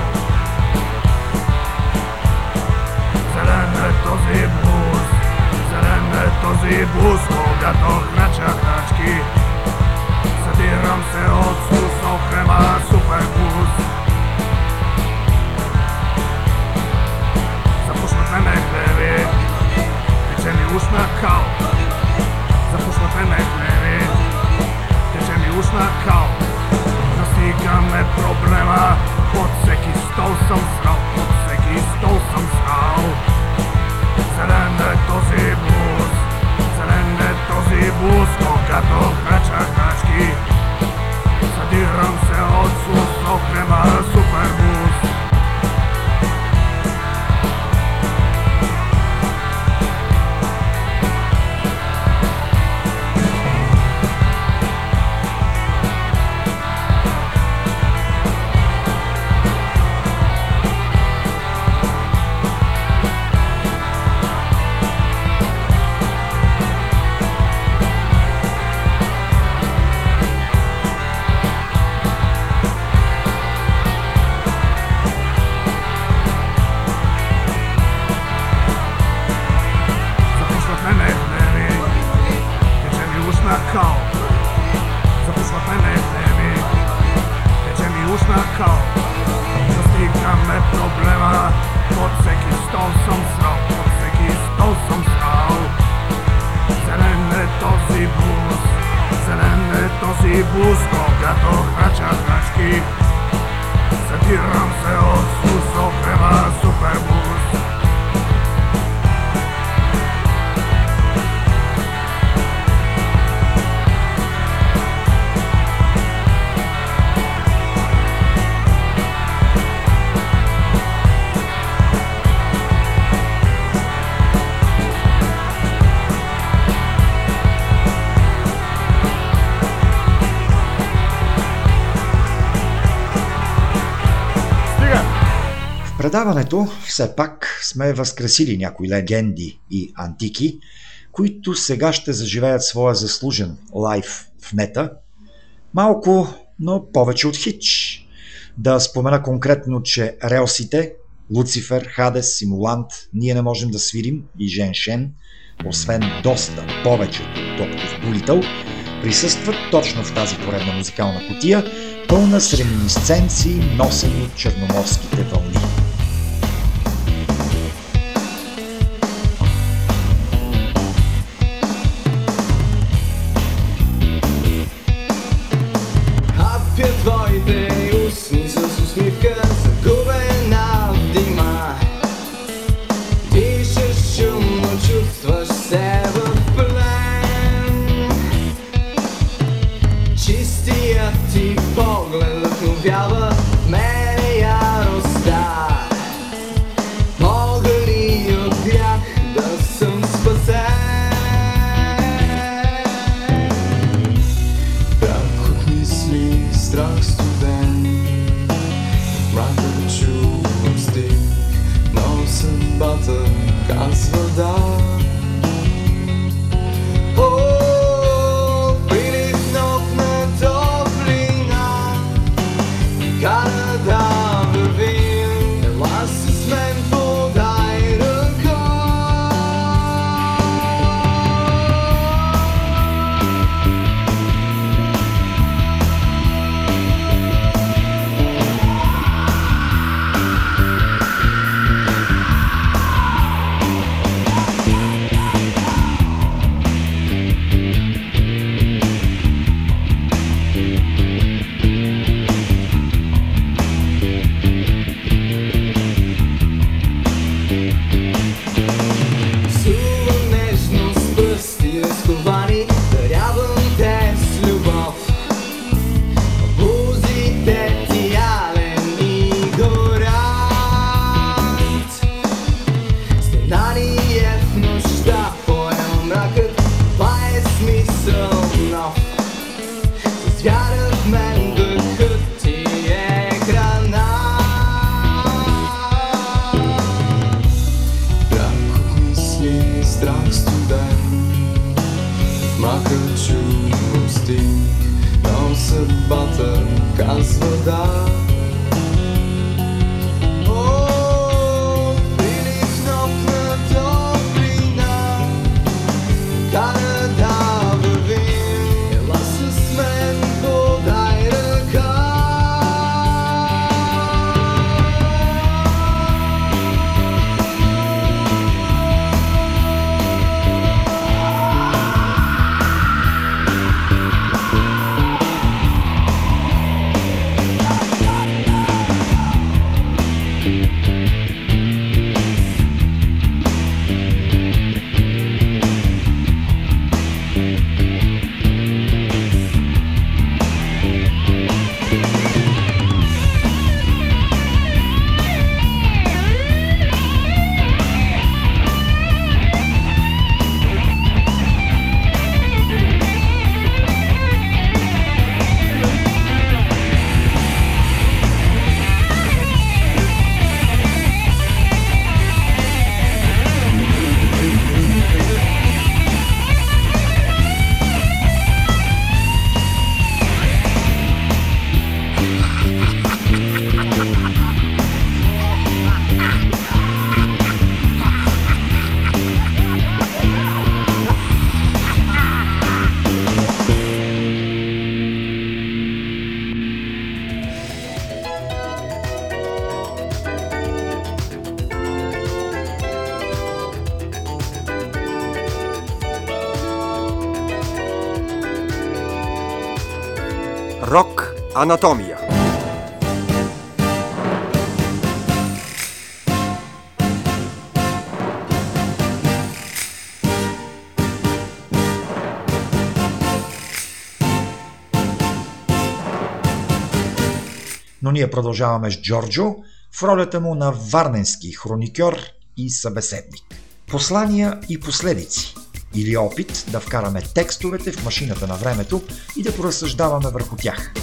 Speaker 7: Зелен е този бус, зелен е този бус, когато крача крачки. Nadiram se od skusov prema superbus. Zapušmatene klevi. Teče mi ušna kao Zapušmatene klevi. Teče mi ušna kao Zastiga me problema. Pod seki stol sam sral Pod seki stol sam sral Zelene to si bus е този бус, когато крача крачки. Съдирам се от сусло крема
Speaker 2: Предаването все пак сме възкресили някои легенди и антики, които сега ще заживеят своя заслужен лайф в нета. Малко, но повече от хич. Да спомена конкретно, че релсите, Луцифер, Хадес, Симулант, ние не можем да свирим и Жен Шен, освен доста повече от Доктор Дулитъл, присъстват точно в тази поредна музикална котия, пълна с реминисценции, носени от черноморските вълни.
Speaker 11: vem o. съдбата казва
Speaker 8: анатомия.
Speaker 2: Но ние продължаваме с Джорджо в ролята му на варненски хроникьор и събеседник. Послания и последици или опит да вкараме текстовете в машината на времето и да поразсъждаваме върху тях.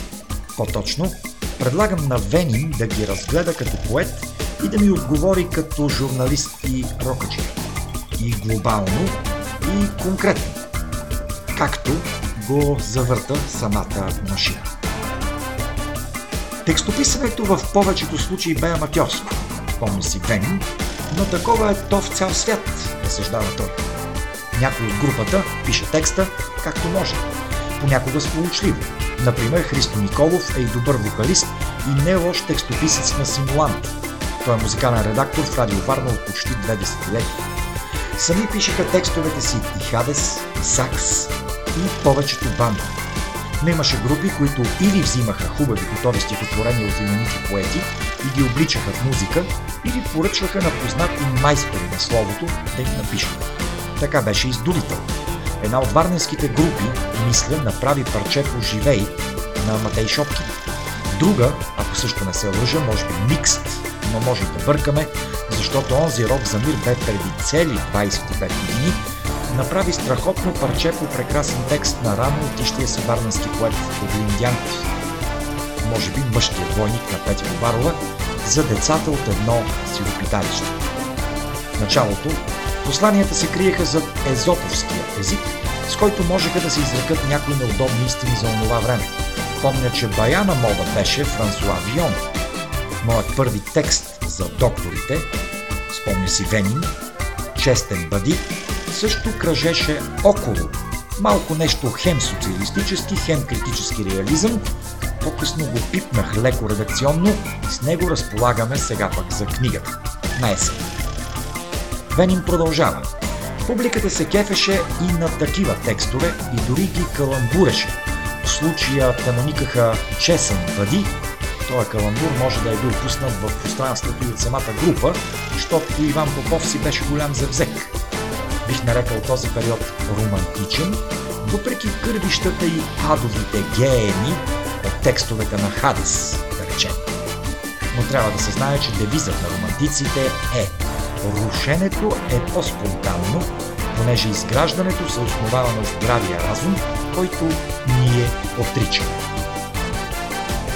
Speaker 2: По-точно, предлагам на Венин да ги разгледа като поет и да ми отговори като журналист и рокаджи. И глобално, и конкретно. Както го завърта самата машина. Текстописането в повечето случаи бе аматьорско, помни си Венин, но такова е то в цял свят, разсъждава той. Някой от групата пише текста както може. понякога сполучливо. Например, Христо Николов е и добър вокалист и не лош текстописец на симулант. Той е музикален редактор в Радио Варна от почти две десетилетия. Сами пишеха текстовете си и Хадес, и Сакс, и повечето банди. Но имаше групи, които или взимаха хубави готови стихотворения от именити поети и ги обличаха в музика, или поръчваха на познати майстори на словото да им напишат. Така беше и с Дулител. Една от варненските групи, мисля, направи парчето Живей на Матей Шопкин. Друга, ако също не се лъжа, може би микст, но може да бъркаме, защото онзи рок за мир бе преди цели 25 години, направи страхотно парче по прекрасен текст на рано отищия си варненски поет Оглин Дянков. Може би мъжкият войник на Петя Бобарова за децата от едно сиропиталище. В началото посланията се криеха зад езоповския език, с който можеха да се изрекат някои неудобни истини за онова време. Помня, че бая на мода беше Франсуа Вион. Моят първи текст за докторите, спомня си Венин, честен бъди, също кръжеше около. Малко нещо хем социалистически, хем критически реализъм. По-късно го пипнах леко редакционно с него разполагаме сега пък за книгата. На есен. Венин продължава. Публиката се кефеше и на такива текстове и дори ги каламбуреше. В случая те чесън бъди, този каламбур може да е бил пуснат в пространството и от самата група, защото Иван Попов си беше голям завзек. Бих нарекал този период романтичен, въпреки кървищата и адовите геени от текстовете на Хадес, да речем. Но трябва да се знае, че девизът на романтиците е Рушенето е по-спонтанно, понеже изграждането се основава на здравия разум, който ние отричаме.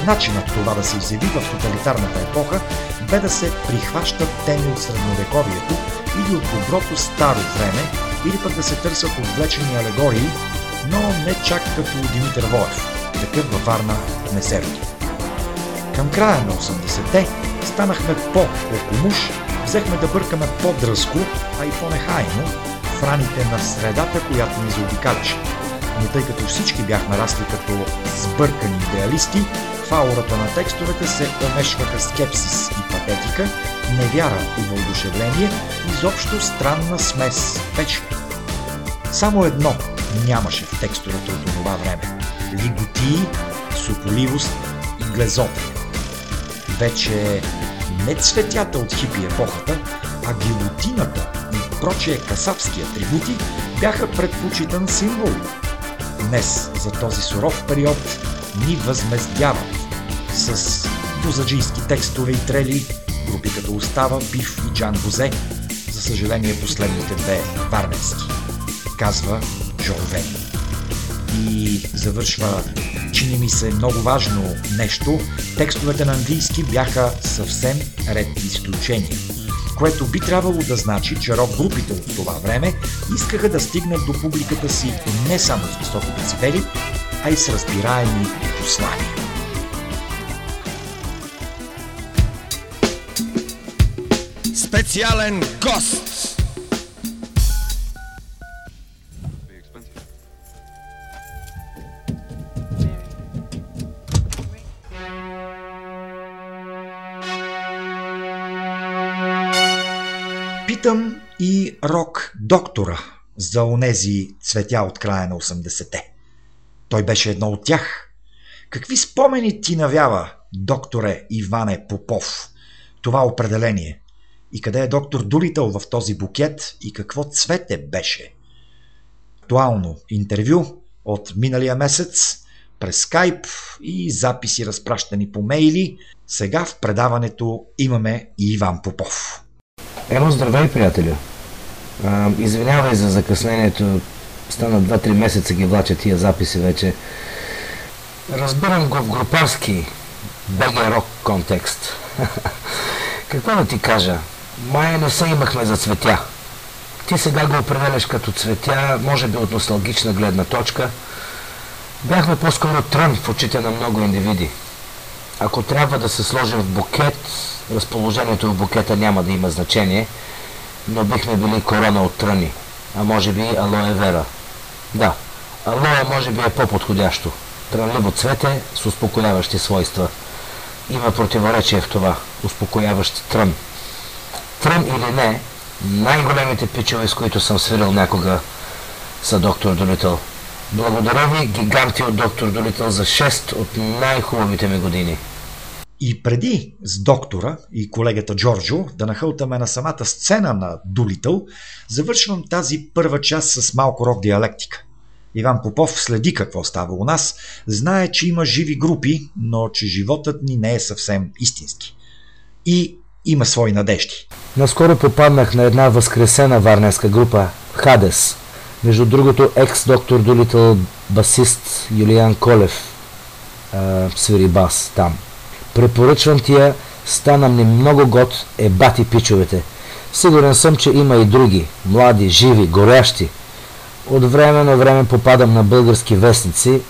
Speaker 2: Начинът това да се изяви в тоталитарната епоха бе да се прихващат теми от средновековието или от доброто старо време, или пък да се търсят отвлечени алегории, но не чак като Димитър Воев. Такъв във Варна не се. Към края на 80-те станахме по-окомуш, взехме да бъркаме по-дръзко, а и по-нехайно в раните на средата, която ни заобикаляше. Но тъй като всички бяхме расли като сбъркани идеалисти, в аурата на текстовете се помешваха скепсис и патетика, невяра и въодушевление, изобщо странна смес печка. Само едно нямаше в текстовете от това време – лиготии, сополивост и глезота. Вече не цветята от хипи епохата, а гилотината и прочие касапски атрибути бяха предпочитан символ. Днес за този суров период ни възмездяват с бузаджийски текстове и трели, групи като Остава, Биф и Джан Бозе, за съжаление последните две варненски, казва Жол Вен. И завършва чини ми се много важно нещо, текстовете на английски бяха съвсем ред изключения, което би трябвало да значи, че рок-групите от това време искаха да стигнат до публиката си не само с високо децибели, а и с разбираеми послания.
Speaker 4: Специален гост!
Speaker 2: И рок доктора за онези цветя от края на 80-те. Той беше едно от тях. Какви спомени ти навява, докторе Иване Попов, това определение? И къде е доктор Дулител в този букет и какво цвете беше? Актуално интервю от миналия месец през скайп и записи разпращани по мейли. Сега в предаването имаме и Иван Попов.
Speaker 12: Емо, здравей, приятелю. А, извинявай за закъснението. Стана 2-3 месеца ги влача тия записи вече. Разбирам го в групарски беге рок контекст. Какво да ти кажа? Мая не се имахме за цветя. Ти сега го определяш като цветя, може би от носталгична гледна точка. Бяхме по-скоро трън в очите на много индивиди. Ако трябва да се сложим в букет, разположението в букета няма да има значение, но бихме били корона от тръни, а може би алоe вера. Да, Алоя може би е по-подходящо. Трънливо цвете с успокояващи свойства. Има противоречие в това. Успокояващ трън. Трън или не, най-големите пичове, с които съм свирил някога, са доктор Долитъл. Благодаря ви, гиганти от доктор Долитъл, за 6 от най-хубавите ми години.
Speaker 2: И преди с доктора и колегата Джорджо да нахълтаме на самата сцена на Дулитъл, завършвам тази първа част с малко рок диалектика. Иван Попов следи какво става у нас, знае, че има живи групи, но че животът ни не е съвсем истински. И има свои надежди.
Speaker 12: Наскоро попаднах на една възкресена варненска група Хадес. Между другото, екс-доктор Долитъл басист Юлиан Колев а, свири бас там. Препоръчвам тия, стана ми много год, е бати пичовете. Сигурен съм, че има и други, млади, живи, горящи. От време на време попадам на български вестници.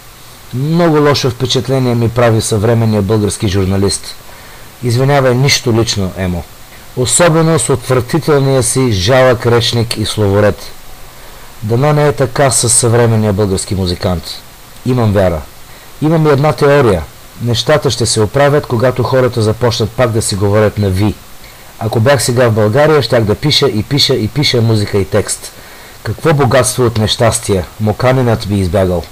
Speaker 12: Много лошо впечатление ми прави съвременния български журналист. Извинявай, нищо лично, Емо. Особено с отвратителния си жалък речник и словоред. Дано не е така с съвременния български музикант. Имам вяра. Имам и една теория. Нещата ще се оправят, когато хората започнат пак да си говорят на ви. Ако бях сега в България, щях да пиша и пиша и пиша музика и текст. Какво богатство от нещастия, моканинът би избягал.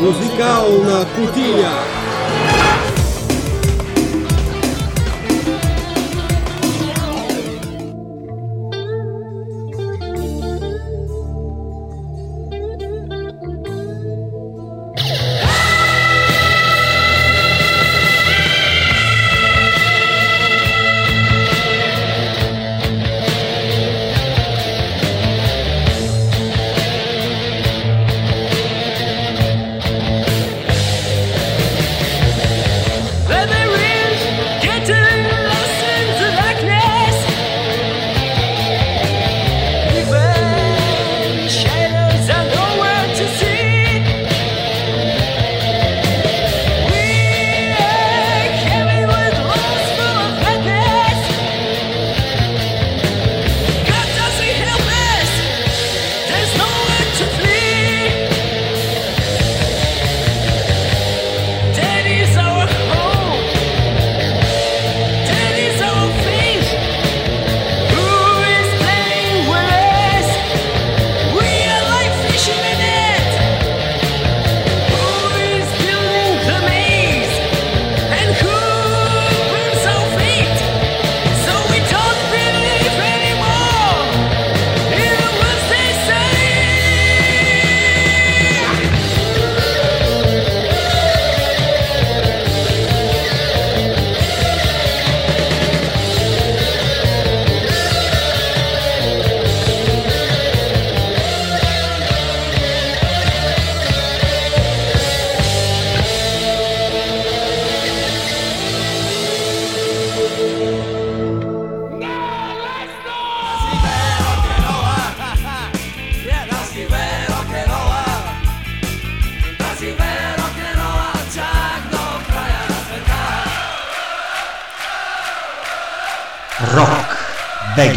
Speaker 1: Музикална кутия.
Speaker 2: Рок.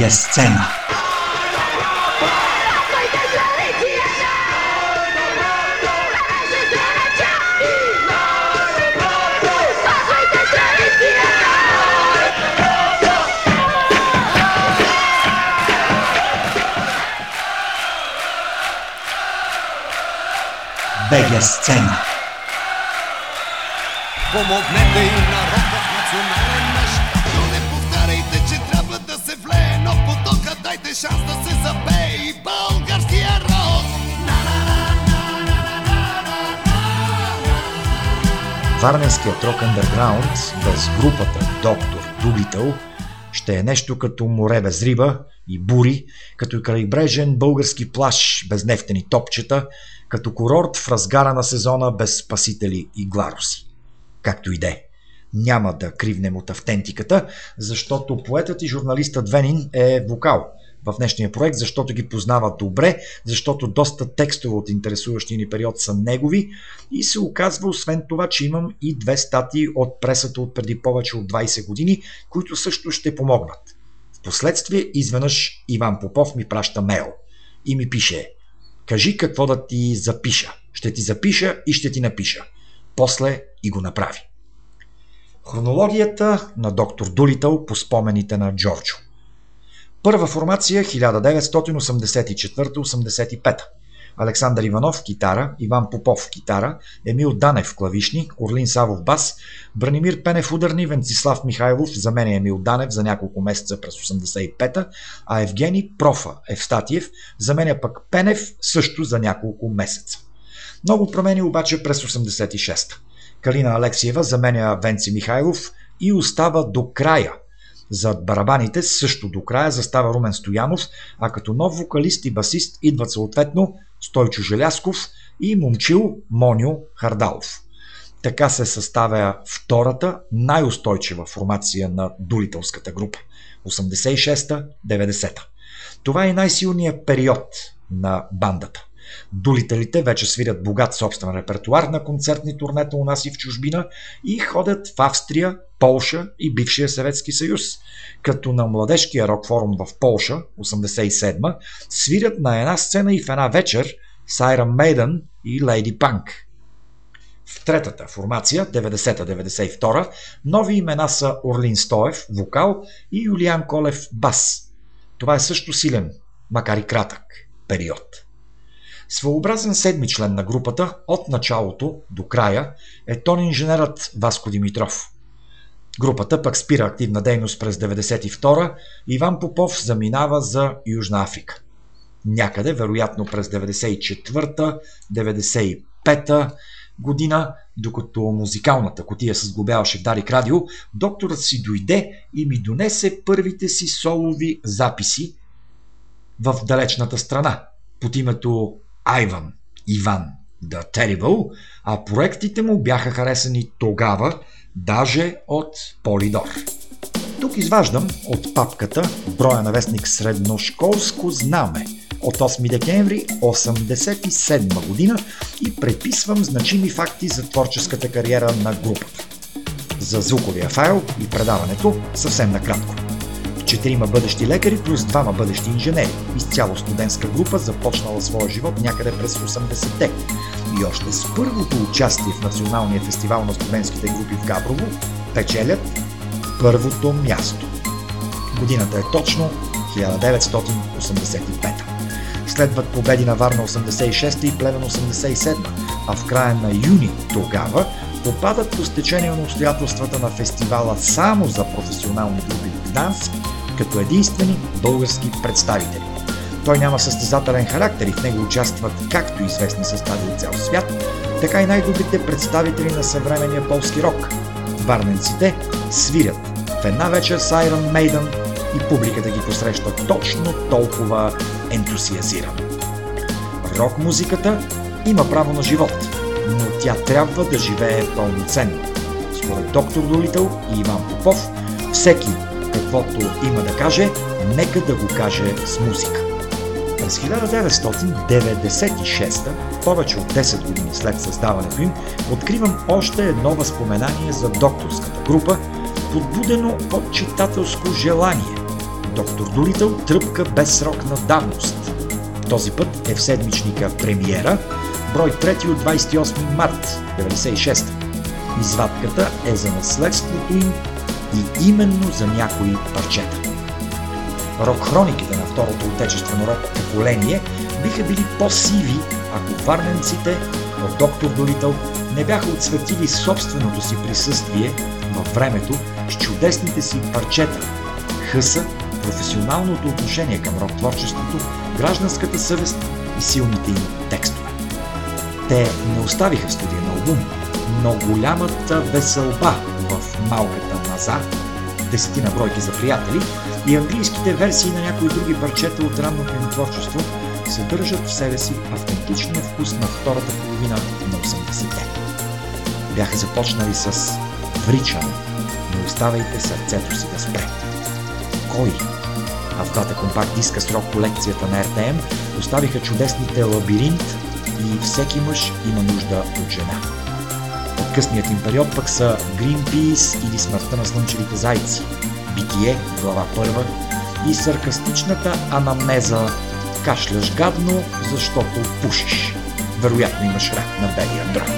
Speaker 2: БГ сцена. Андерграунд без групата Доктор Дулитъл ще е нещо като море без риба и бури, като крайбрежен български плаш без нефтени топчета, като курорт в разгара на сезона без спасители и гларуси. Както и де. Няма да кривнем от автентиката, защото поетът и журналистът Венин е вокал в днешния проект, защото ги познава добре, защото доста текстове от интересуващия ни период са негови и се оказва освен това, че имам и две статии от пресата от преди повече от 20 години, които също ще помогнат. Впоследствие изведнъж Иван Попов ми праща мейл и ми пише Кажи какво да ти запиша. Ще ти запиша и ще ти напиша. После и го направи. Хронологията на доктор Дулитъл по спомените на Джорджо. Първа формация 1984-85. Александър Иванов – китара, Иван Попов – китара, Емил Данев – клавишни, Орлин Савов – бас, Бранимир Пенев – ударни, Венцислав Михайлов – заменя Емил Данев за няколко месеца през 85-та, а Евгений Профа Евстатиев заменя пък Пенев също за няколко месеца. Много промени обаче през 86-та. Калина Алексиева заменя Венци Михайлов и остава до края. Зад барабаните също до края застава Румен Стоянов, а като нов вокалист и басист идват съответно Стойчо Желясков и момчил Моню Хардалов. Така се съставя втората най-устойчива формация на дулителската група 86-90. Това е най-силният период на бандата. Дулителите вече свирят богат собствен репертуар на концертни турнета у нас и в чужбина и ходят в Австрия, Полша и бившия Съветски съюз. Като на младежкия рок форум в Полша, 87 свирят на една сцена и в една вечер с Iron Maiden и Lady Punk. В третата формация, 90-92, нови имена са Орлин Стоев, вокал и Юлиан Колев, бас. Това е също силен, макар и кратък, период. Своеобразен седми член на групата от началото до края е тон инженерът Васко Димитров. Групата пък спира активна дейност през 92 Иван Попов заминава за Южна Африка. Някъде, вероятно през 94-95 година, докато музикалната котия се сглобяваше Дарик Радио, докторът си дойде и ми донесе първите си солови записи в далечната страна под името Айван, Иван The Terrible, а проектите му бяха харесани тогава, даже от Полидор. Тук изваждам от папката броя на вестник Средношколско знаме от 8 декември 1987 година и преписвам значими факти за творческата кариера на групата. За звуковия файл и предаването съвсем накратко. Четирима бъдещи лекари плюс двама бъдещи инженери. Изцяло студентска група, започнала своя живот някъде през 80-те. И още с първото участие в Националния фестивал на студентските групи в Габрово печелят първото място. Годината е точно 1985. Следват победи на Варна 86 и Плевен 87, а в края на юни тогава попадат по стечение на обстоятелствата на фестивала само за професионални групи в Гданск, като единствени български представители. Той няма състезателен характер и в него участват както известни състави от цял свят, така и най-добрите представители на съвременния полски рок. Варненците свирят в една вечер с Iron Maiden и публиката ги посреща точно толкова ентусиазирано. Рок музиката има право на живот, но тя трябва да живее пълноценно. Според доктор Долител и Иван Попов, всеки каквото има да каже, нека да го каже с музика. През 1996, повече от 10 години след създаването им, откривам още едно възпоменание за докторската група, подбудено от читателско желание. Доктор Долител тръпка без срок на давност. Този път е в седмичника премиера, брой 3 от 28 март 96. Извадката е за наследството им и именно за някои парчета. Рок-хрониките на второто отечествено рок поколение биха били по-сиви, ако варненците от доктор Долител не бяха отсветили собственото си присъствие във времето с чудесните си парчета, хъса, професионалното отношение към рок творчеството, гражданската съвест и силните им текстове. Те не оставиха студия на албум, но голямата веселба в малката Назар, десетина бройки за приятели и английските версии на някои други парчета от ранното им творчество съдържат в себе си автентичния вкус на втората половина на 80-те. Бяха започнали с вричане Не оставайте сърцето си да спре. Кой? А в двата компакт диска с рок колекцията на РТМ оставиха чудесните Лабиринт и Всеки мъж има нужда от жена. Късният им период пък са Greenpeace или Смъртта на слънчевите зайци, Битие, глава първа и саркастичната анамнеза Кашляш гадно, защото пушиш. Вероятно имаш рак на белия дроб.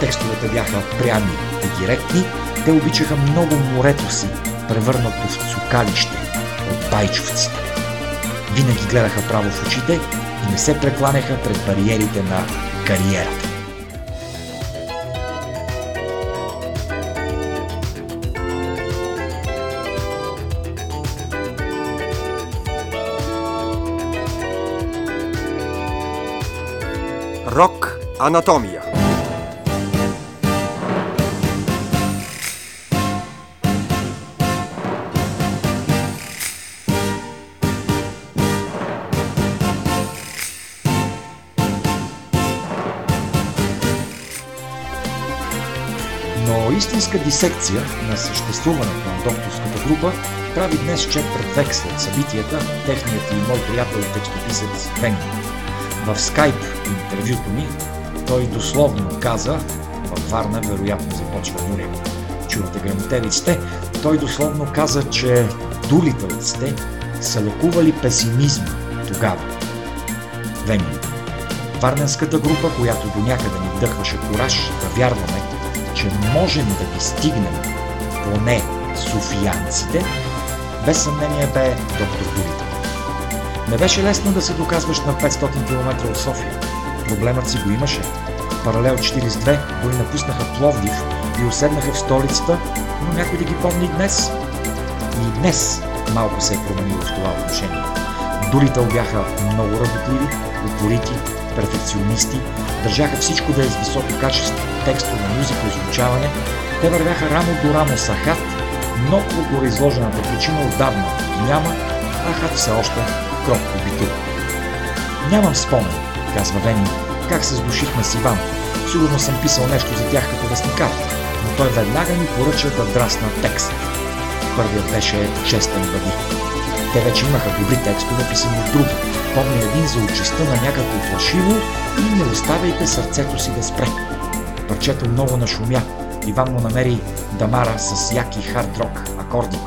Speaker 2: Текстовете бяха прями и директни, те обичаха много морето си, превърнато в цукалище от байчовците. Винаги гледаха право в очите и не се прекланяха пред бариерите на кариерата.
Speaker 8: Анатомия
Speaker 2: Но истинска дисекция на съществуването на докторската група прави днес четвърт век след събитията техният и мой приятел текстописец Венко. В скайп интервюто ми той дословно каза, във Варна вероятно започва буря. Чувате грамотевиците, той дословно каза, че дулитълците са лекували песимизма тогава. Венко. Варненската група, която до някъде ни вдъхваше кораж да вярваме, че можем да ги стигнем, поне софиянците, без съмнение бе доктор Дулител. Не беше лесно да се доказваш на 500 км от София. Проблемът си го имаше. Паралел 42 го напуснаха Пловдив и оседнаха в столицата, но някой да ги помни днес. И днес малко се е променило в това отношение. Дурител бяха много работливи, упорити, перфекционисти, държаха всичко да е с високо качество, текстове, музика, изучаване. Те вървяха рамо до рамо с Ахат, но по гореизложената причина отдавна няма, Ахат все още кротко битува. Нямам спомен, казва Вени, как се сдушихме с Иван. Сигурно съм писал нещо за тях като вестникар, но той веднага ми поръча да драсна текст. Първият беше Честен бъди. Те вече имаха добри текстове, писани от други. Помня един за участта на някакво фалшиво и не оставяйте сърцето си да спре. Парчето много нашумя. Иван му намери дамара с яки хард-рок акорди.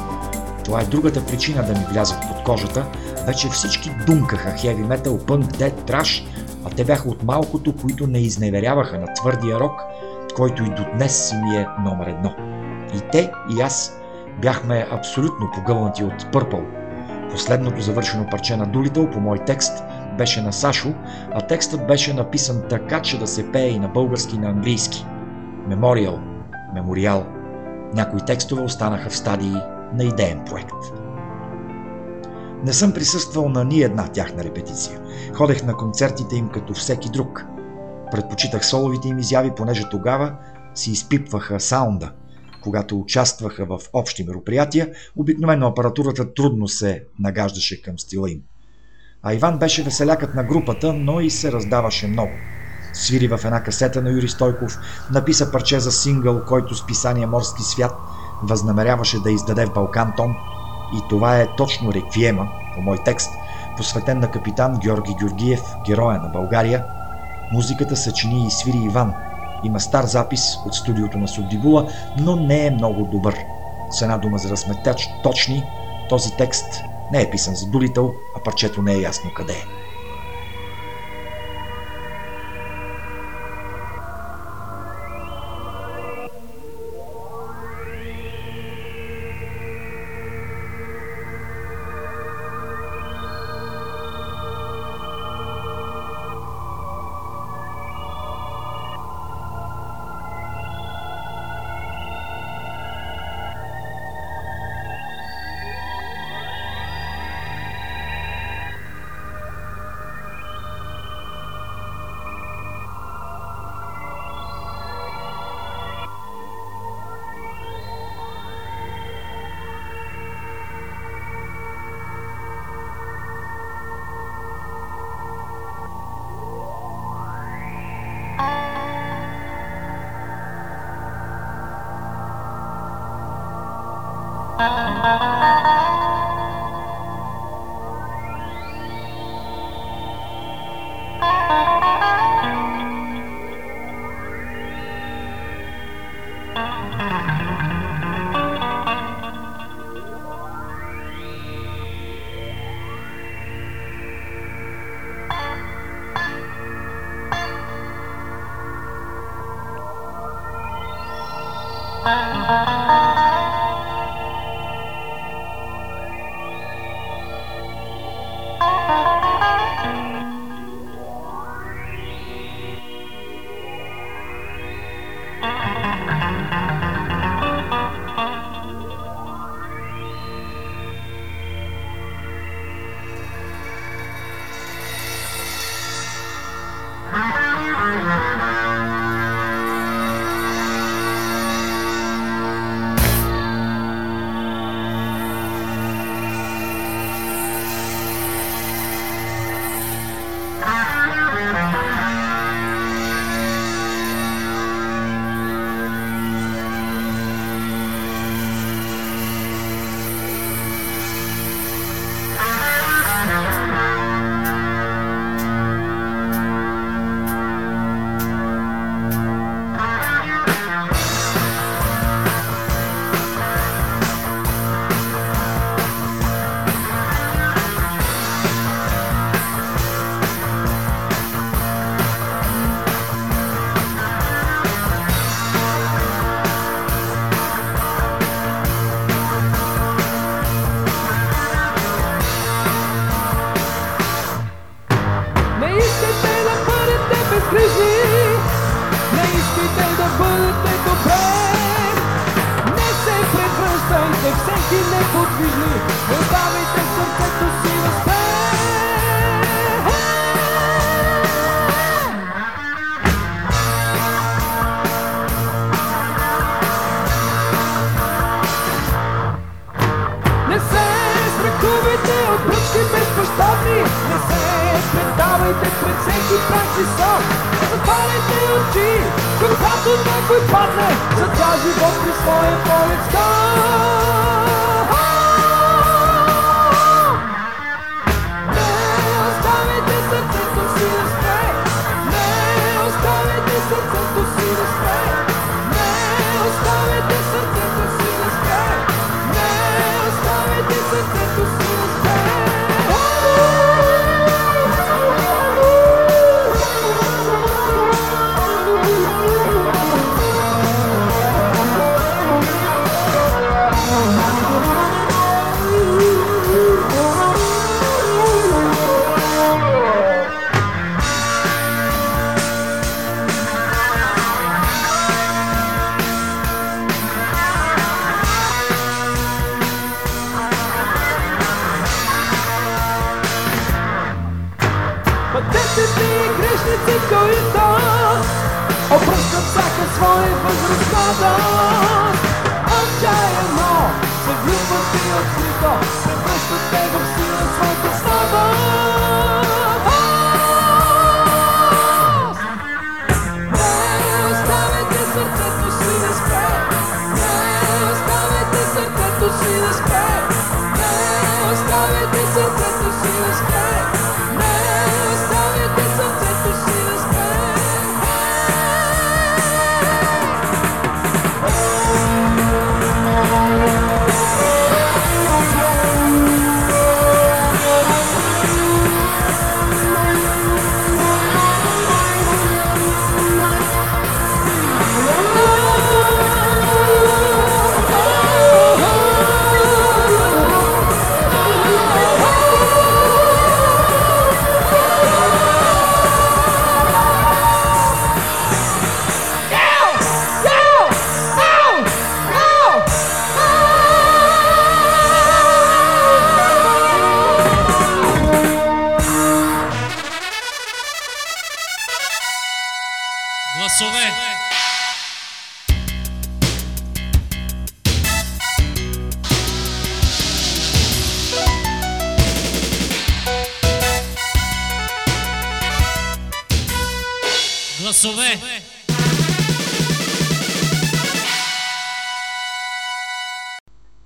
Speaker 2: Това е другата причина да ми влязат под кожата. Вече всички думкаха хеви метал, пънк, дед, траш, те бяха от малкото, които не изневеряваха на твърдия рок, който и до днес си ми е номер едно. И те, и аз бяхме абсолютно погълнати от Пърпъл. Последното завършено парче на Дулител по мой текст беше на Сашо, а текстът беше написан така, че да се пее и на български и на английски. Мемориал, мемориал. Някои текстове останаха в стадии на идеен проект. Не съм присъствал на ни една тяхна репетиция. Ходех на концертите им като всеки друг. Предпочитах соловите им изяви, понеже тогава си изпипваха саунда. Когато участваха в общи мероприятия, обикновено апаратурата трудно се нагаждаше към стила им. А Иван беше веселякът на групата, но и се раздаваше много. Свири в една касета на Юри Стойков, написа парче за сингъл, който с писание Морски свят възнамеряваше да издаде в Балкан. И това е точно реквиема, по мой текст, посветен на капитан Георги Георгиев, героя на България. Музиката съчини и свири Иван. Има стар запис от студиото на Субдибула, но не е много добър. С една дума за теч, точни, този текст не е писан за Дулител, а парчето не е ясно къде е.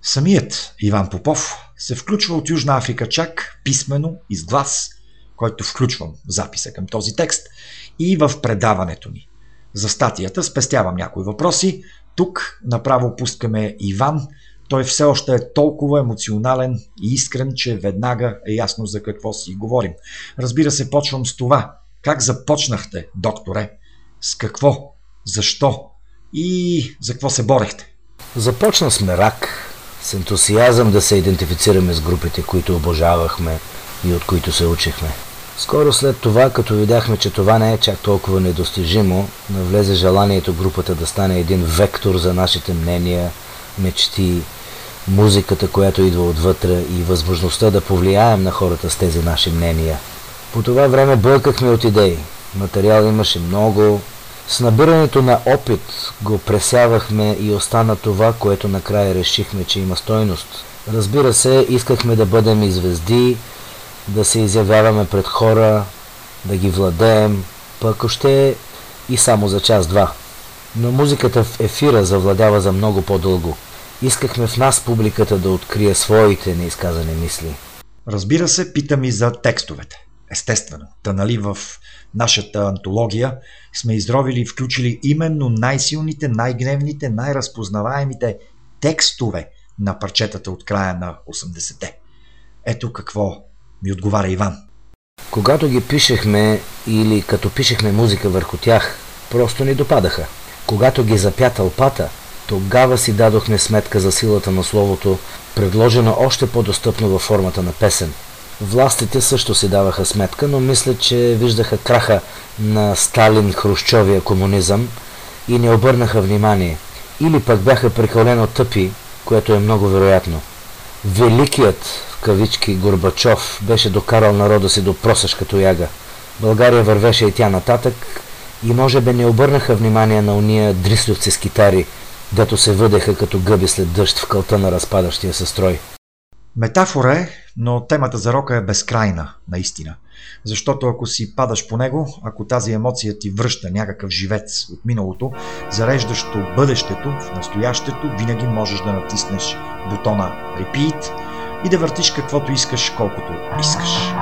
Speaker 2: Самият Иван Попов се включва от Южна Африка чак писмено и с глас, който включвам записа към този текст и в предаването ни. За статията спестявам някои въпроси. Тук направо пускаме Иван. Той все още е толкова емоционален и искрен, че веднага е ясно за какво си говорим. Разбира се, почвам с това. Как започнахте, докторе? С какво? Защо? И за какво се борехте?
Speaker 12: Започна с мерак, с ентусиазъм да се идентифицираме с групите, които обожавахме и от които се учихме. Скоро след това, като видяхме, че това не е чак толкова недостижимо, навлезе желанието групата да стане един вектор за нашите мнения, мечти, музиката, която идва отвътре и възможността да повлияем на хората с тези наши мнения. По това време бълкахме от идеи. Материал имаше много. С набирането на опит го пресявахме и остана това, което накрая решихме, че има стойност. Разбира се, искахме да бъдем и звезди, да се изявяваме пред хора, да ги владеем, пък още и само за час-два. Но музиката в ефира завладява за много по-дълго. Искахме в нас публиката да открие своите неизказани мисли.
Speaker 2: Разбира се, питам и за текстовете. Естествено. Та нали в нашата антология сме изровили и включили именно най-силните, най-гневните, най-разпознаваемите текстове на парчетата от края на 80-те. Ето какво ми отговаря Иван.
Speaker 12: Когато ги пишехме или като пишехме музика върху тях, просто ни допадаха. Когато ги запя тълпата, тогава си дадохме сметка за силата на словото, предложено още по-достъпно във формата на песен. Властите също си даваха сметка, но мисля, че виждаха краха на Сталин Хрущовия комунизъм и не обърнаха внимание. Или пък бяха прекалено тъпи, което е много вероятно. Великият, в кавички, Горбачов беше докарал народа си до просешка тояга. България вървеше и тя нататък и може би не обърнаха внимание на уния дрислювци с китари, дето се въдеха като гъби след дъжд в кълта на разпадащия се строй.
Speaker 2: Метафора е, но темата за рока е безкрайна, наистина. Защото ако си падаш по него, ако тази емоция ти връща някакъв живец от миналото, зареждащо бъдещето в настоящето, винаги можеш да натиснеш бутона Repeat и да въртиш каквото искаш, колкото искаш.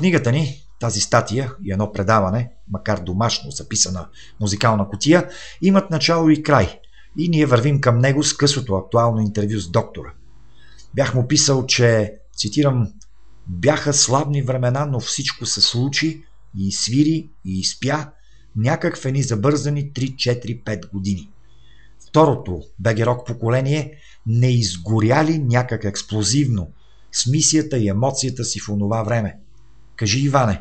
Speaker 2: Книгата ни, тази статия и едно предаване, макар домашно записана музикална котия, имат начало и край. И ние вървим към него с късото актуално интервю с доктора. Бях му писал, че, цитирам, бяха славни времена, но всичко се случи и свири и изпя някак в едни забързани 3-4-5 години. Второто БГ Рок поколение не изгоря ли някак експлозивно с мисията и емоцията си в онова време? Кажи Иване.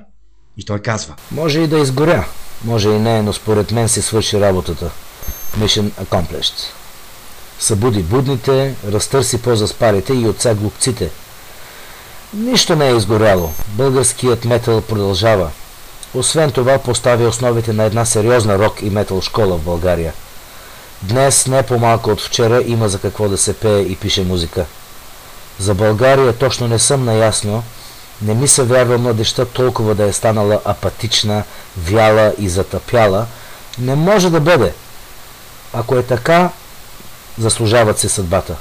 Speaker 2: И той казва.
Speaker 5: Може и да изгоря, може и не, но според мен се свърши работата. Mission accomplished. Събуди будните, разтърси по-заспалите и отца глупците. Нищо не е изгоряло. Българският метал продължава. Освен това поставя основите на една сериозна рок и метал школа в България. Днес, не по-малко от вчера, има за какво да се пее и пише музика. За България точно не съм наясно, не ми се вярва младеща толкова да е станала апатична, вяла и затъпяла. Не може да бъде. Ако е така, заслужават се съдбата.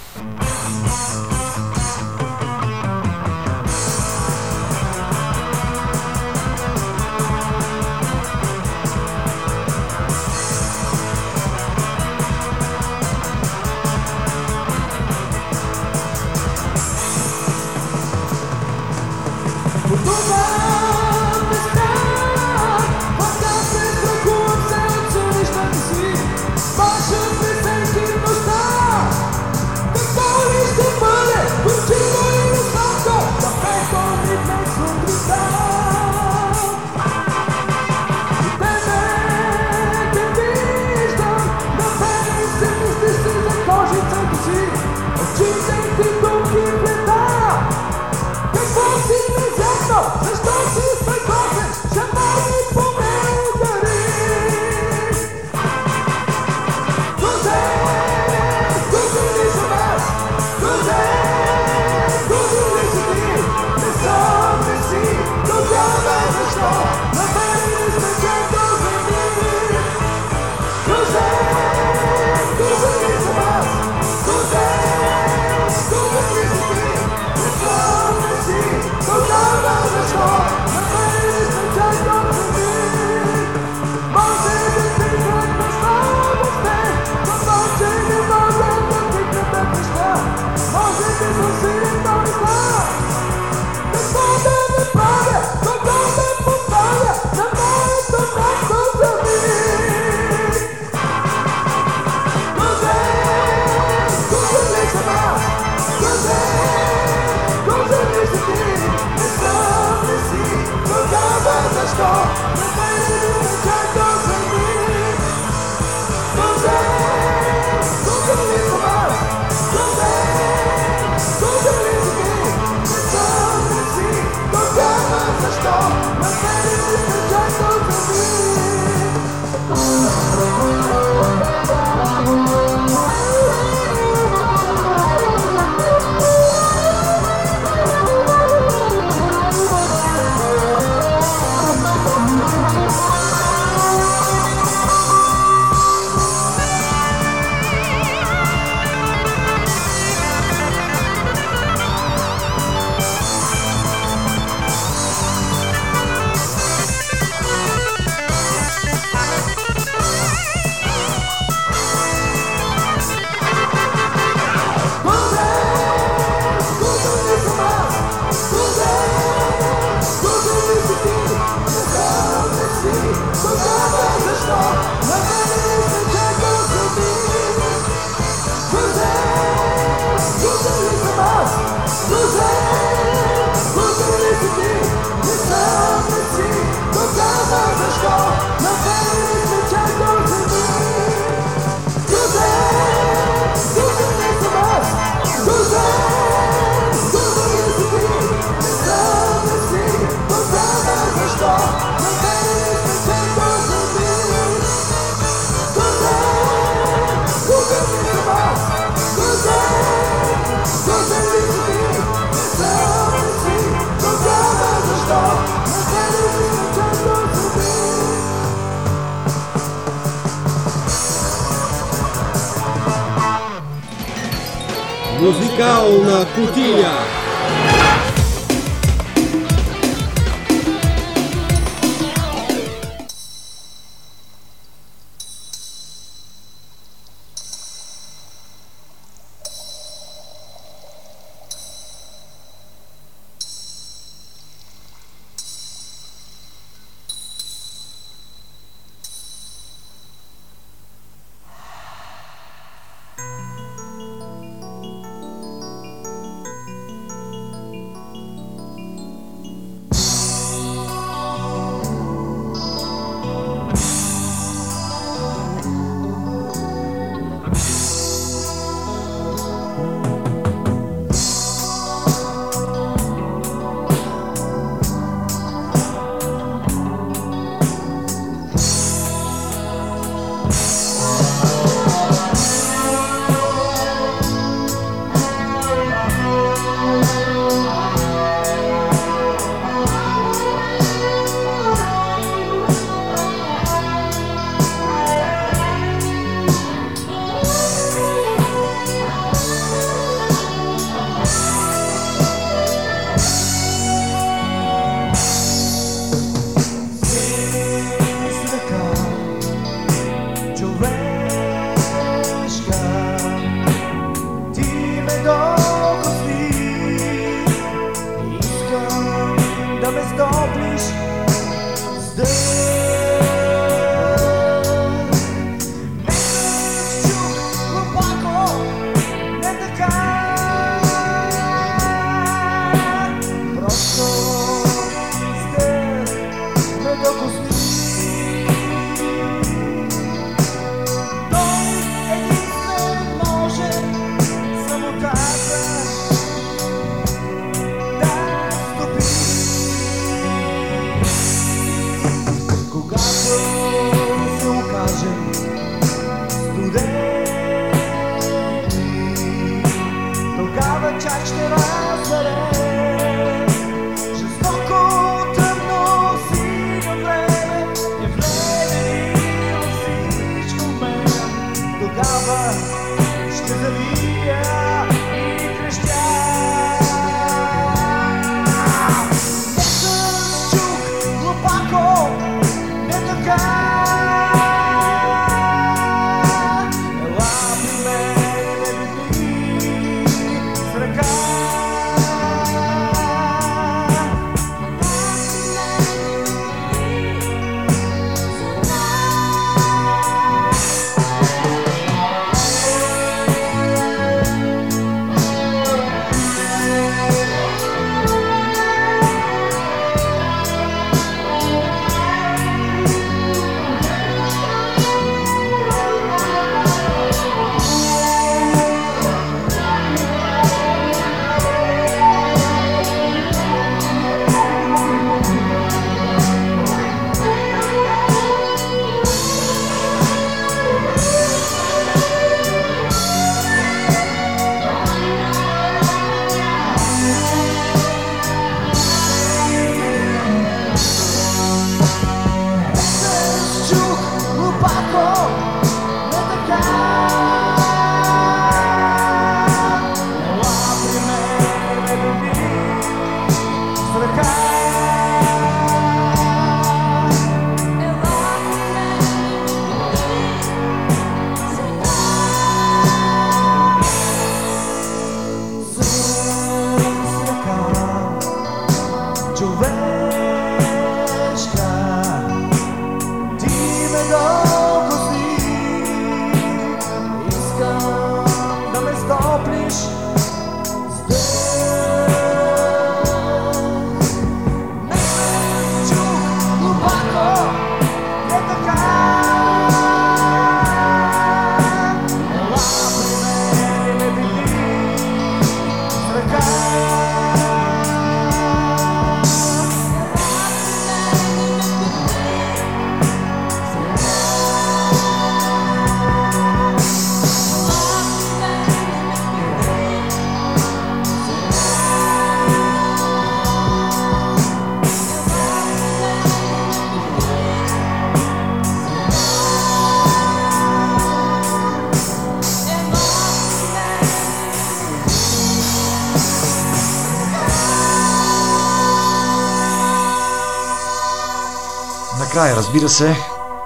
Speaker 2: Разбира се,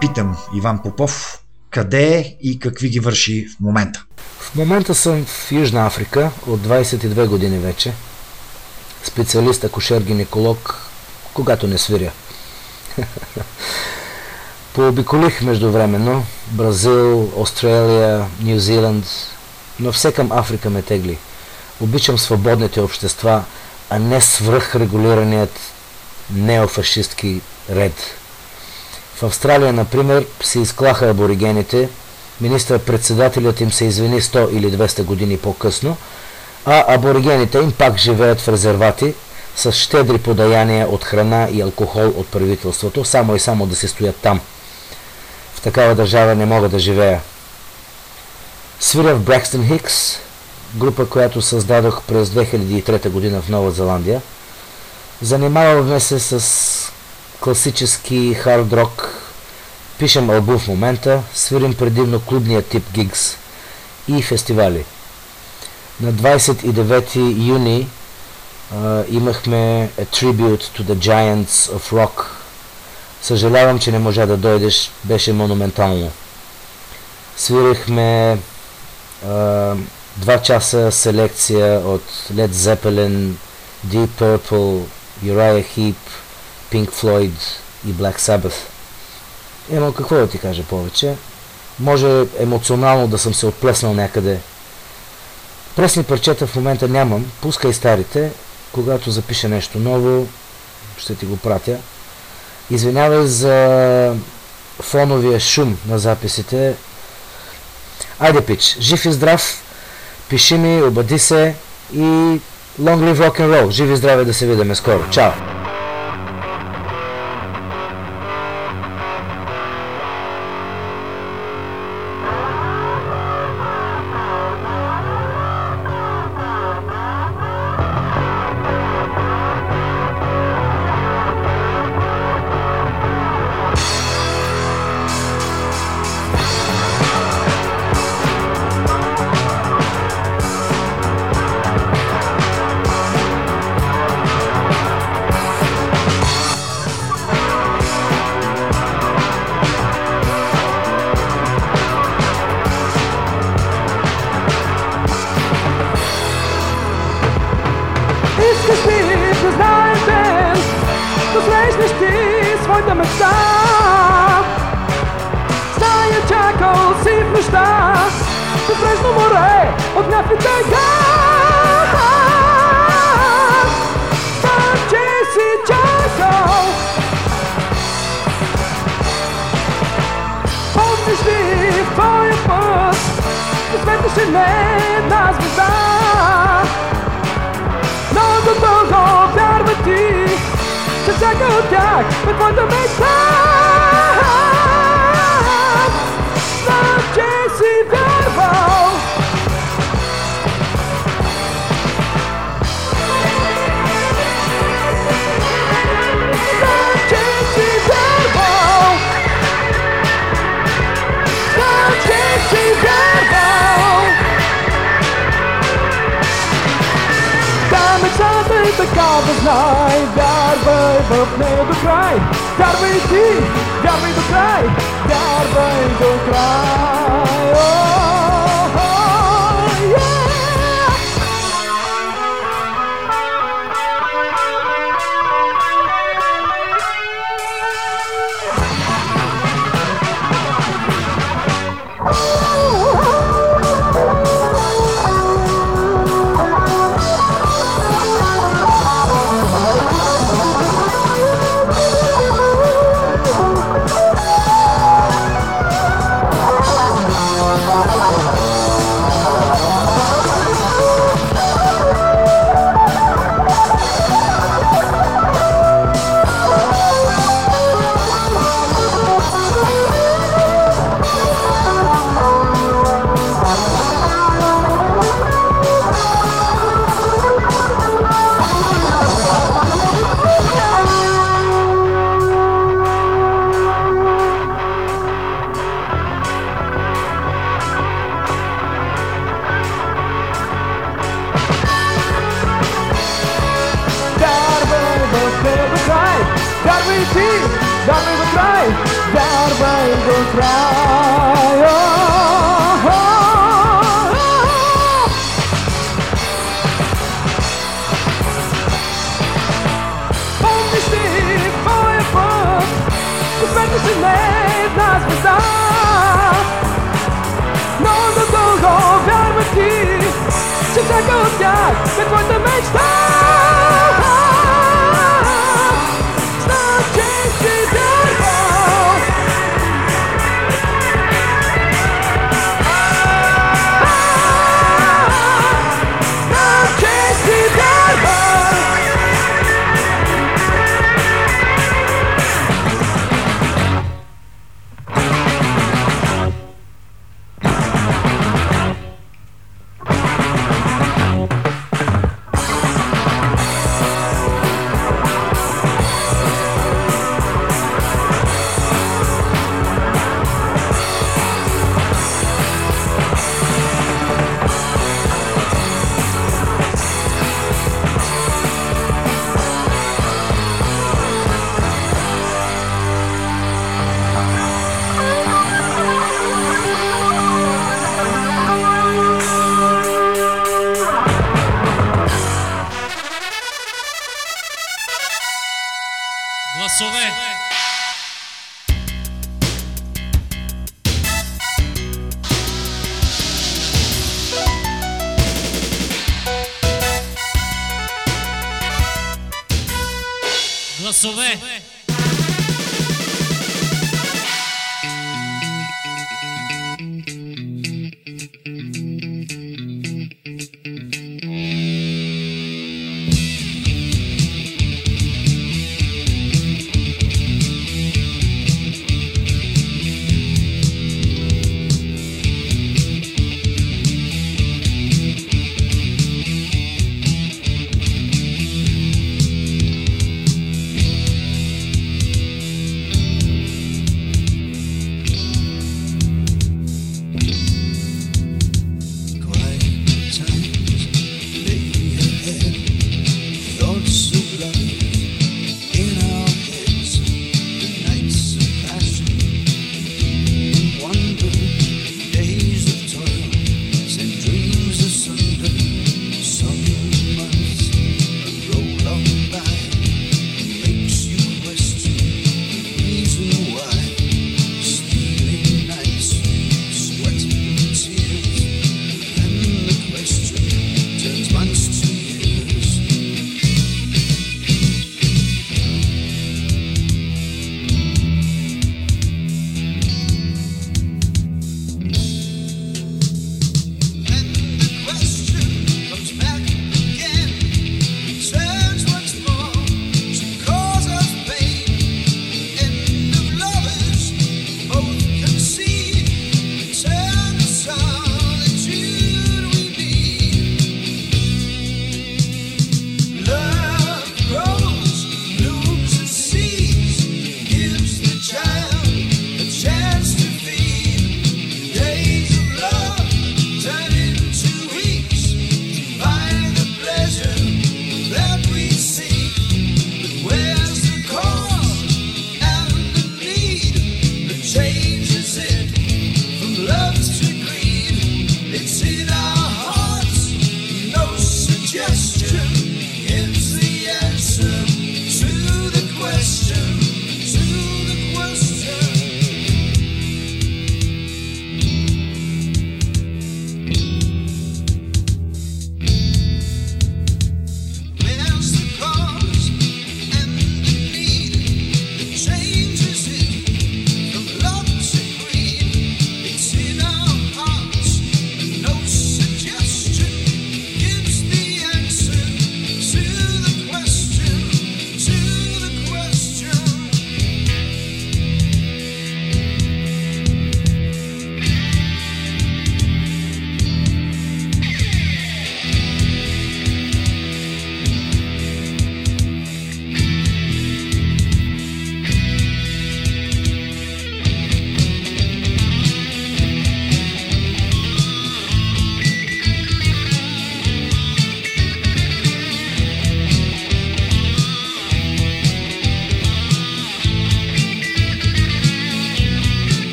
Speaker 2: питам Иван Попов, къде е и какви ги върши в момента.
Speaker 12: В момента съм в Южна Африка от 22 години вече. Специалист акушер-гинеколог, когато не свиря. Пообиколих междувременно Бразил, Австралия, Нью Зиланд, но все към Африка ме тегли. Обичам свободните общества, а не свръхрегулираният неофашистски ред. В Австралия, например, се изклаха аборигените, министър-председателят им се извини 100 или 200 години по-късно, а аборигените им пак живеят в резервати с щедри подаяния от храна и алкохол от правителството, само и само да се стоят там. В такава държава не мога да живея. Свиря в Брекстън Хикс, група, която създадох през 2003 година в Нова Зеландия. Занимаваме се с класически хард рок. Пишем албум в момента, свирим предимно клубния тип гигс и фестивали. На 29 юни а, имахме a tribute to the giants of rock. Съжалявам, че не можа да дойдеш, беше монументално. Свирихме а, два часа селекция от Led Zeppelin, Deep Purple, Uriah Heep, Pink Floyd и Black Sabbath. Ема какво да ти кажа повече? Може емоционално да съм се отплеснал някъде. Пресни парчета в момента нямам. Пускай старите. Когато запиша нещо ново, ще ти го пратя. Извинявай за фоновия шум на записите. Айде, пич, жив и здрав, пиши ми, обади се и long live rock and roll. Живи и здраве да се видиме скоро. Чао!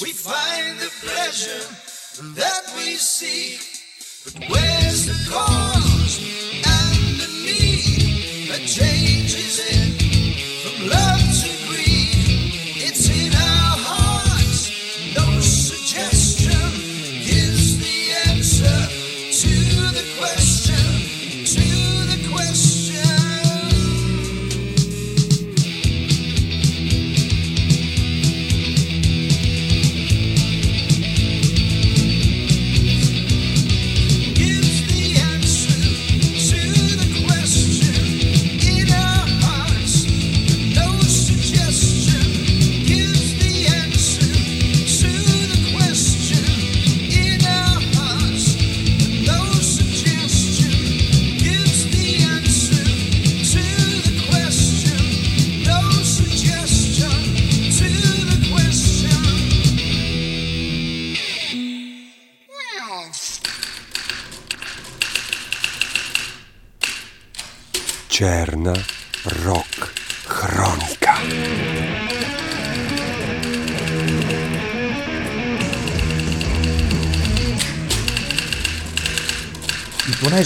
Speaker 3: We find the pleasure that we seek. But where's the cause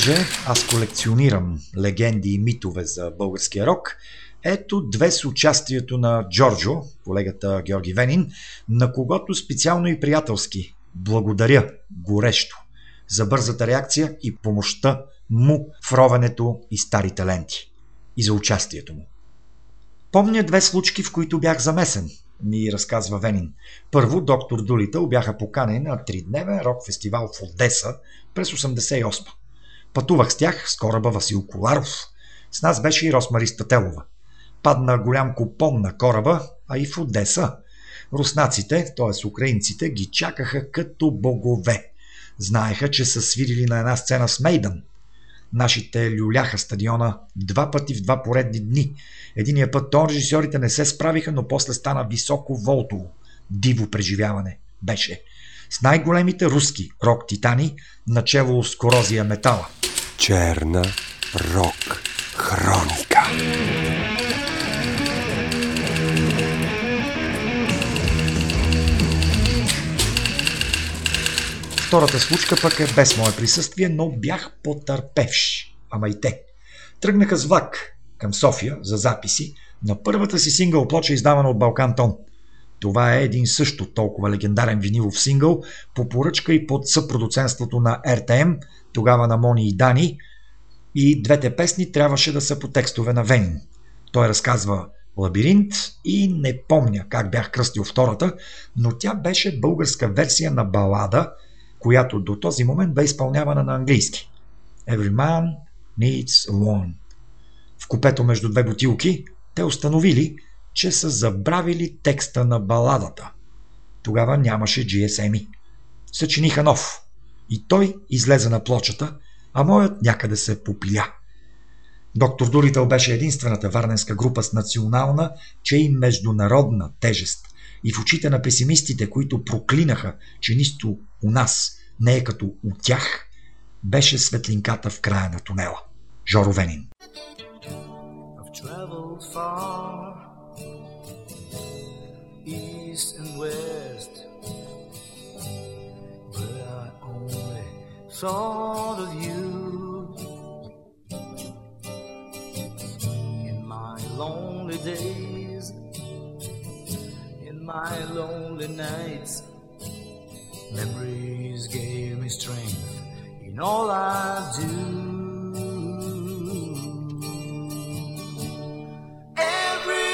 Speaker 2: понеже аз колекционирам легенди и митове за българския рок, ето две с участието на Джорджо, колегата Георги Венин, на когото специално и приятелски благодаря горещо за бързата реакция и помощта му в ровенето и стари таленти и за участието му. Помня две случки, в които бях замесен, ми разказва Венин. Първо, доктор Дулитъл бяха поканени на тридневен рок фестивал в Одеса през 88 Пътувах с тях с кораба Васил Коларов. С нас беше и Росмари Стателова. Падна голям купон на кораба, а и в Одеса. Руснаците, т.е. украинците, ги чакаха като богове. Знаеха, че са свирили на една сцена с Мейдън. Нашите люляха стадиона два пъти в два поредни дни. Единия път тон режисьорите не се справиха, но после стана високо волтово. Диво преживяване беше. С най-големите руски рок-титани, начало с корозия метала.
Speaker 8: Черна рок хроника.
Speaker 2: Втората случка пък е без мое присъствие, но бях потърпевш. Ама и те. Тръгнаха с влак към София за записи на първата си сингъл плоча, издавана от Балкан Тон. Това е един също толкова легендарен винилов сингъл по поръчка и под съпродуценството на РТМ, тогава на Мони и Дани. И двете песни трябваше да са по текстове на Венин. Той разказва Лабиринт и не помня как бях кръстил втората, но тя беше българска версия на балада, която до този момент бе изпълнявана на английски. Every man needs a woman. В купето между две бутилки те установили, че са забравили текста на баладата. Тогава нямаше GSM. Съчиниха нов. И той излезе на плочата, а моят някъде се попиля. Доктор Дурител беше единствената варненска група с национална, че и международна тежест. И в очите на песимистите, които проклинаха, че нищо у нас не е като у тях, беше светлинката в края на тунела. Жоро Венин.
Speaker 9: I've traveled far, east and west, but I only thought of you in my lonely days, in my lonely nights. Memories gave me strength in all I do. Every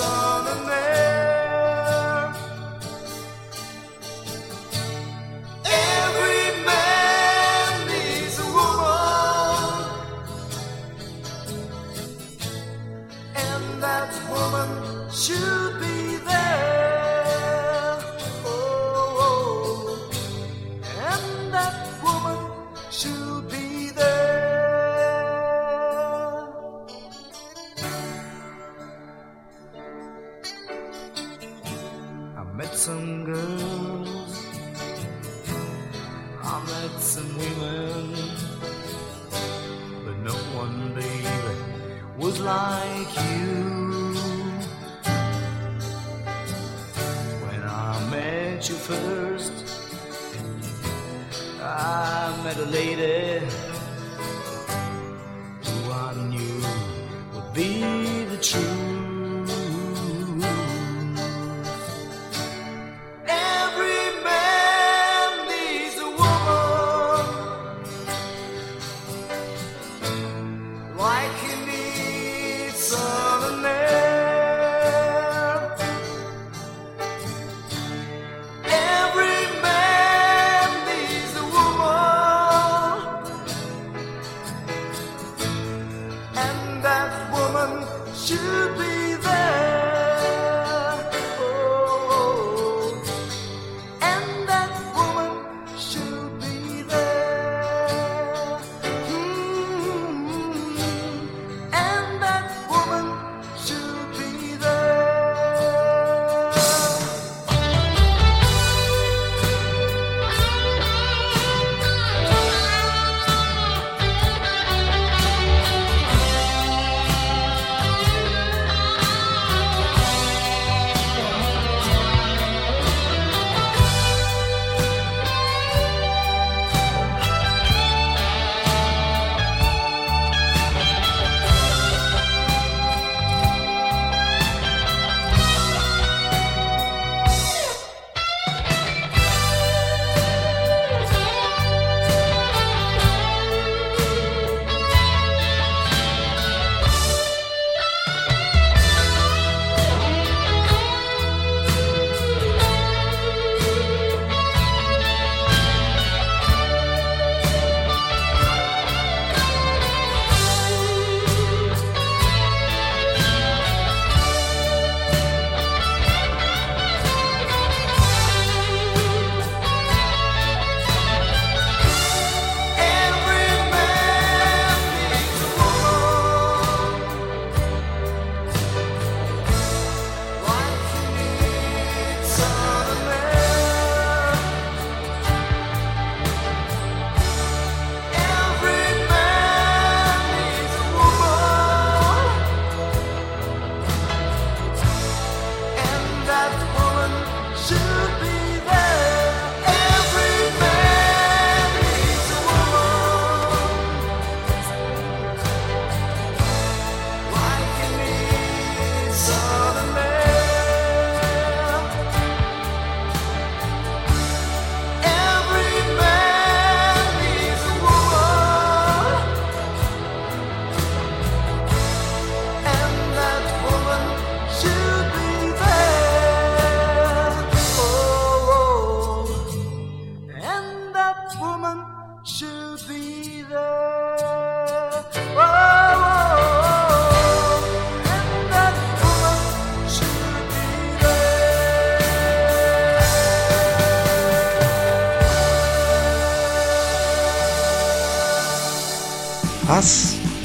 Speaker 9: song. some girls, I met some
Speaker 11: women, but no one, baby, was like you. When I met you first, I met a lady.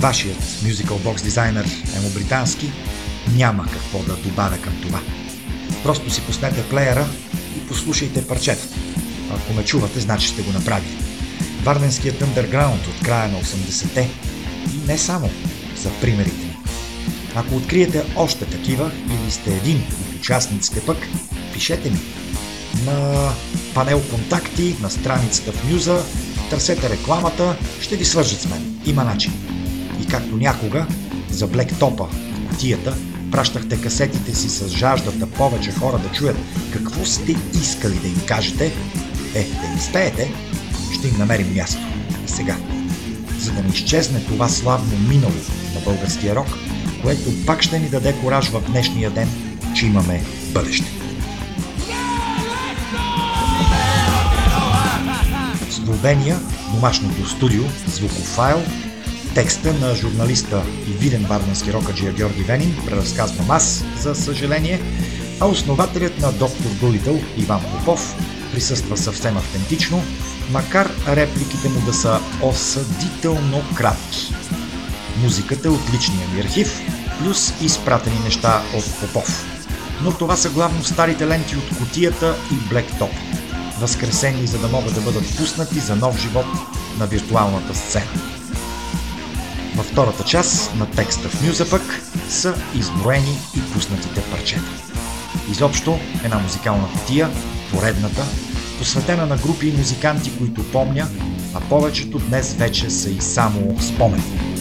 Speaker 2: Вашият Musical Box дизайнер Емо Британски, няма какво да добавя към това. Просто си пуснете плеера и послушайте парчетата. Ако ме чувате, значи сте го направили. Варденският underground от края на 80-те и не само за примерите ми. Ако откриете още такива или сте един от участниците пък, пишете ми. На панел контакти, на страницата в Мюза, търсете рекламата, ще ви свържат с мен. Има начин. И както някога, за Блектопа кутията, пращахте касетите си с жаждата повече хора да чуят какво сте искали да им кажете, е, да спеете, ще им намерим място. И сега, за да не изчезне това славно минало на българския рок, което пак ще ни даде кораж в днешния ден, че имаме бъдеще. Словения, домашното студио, звукофайл, текста на журналиста и виден варненски рокаджия Георги Венин, преразказвам аз, за съжаление, а основателят на Доктор Дулитъл Иван Попов присъства съвсем автентично, макар репликите му да са осъдително кратки. Музиката е от личния ми архив, плюс изпратени неща от Попов. Но това са главно старите ленти от котията и Top. възкресени, за да могат да бъдат пуснати за нов живот на виртуалната сцена. Във втората част на текста в Мюза пък са изброени и пуснатите парчета. Изобщо една музикална кутия, поредната, посветена на групи и музиканти, които помня, а повечето днес вече са и само спомени.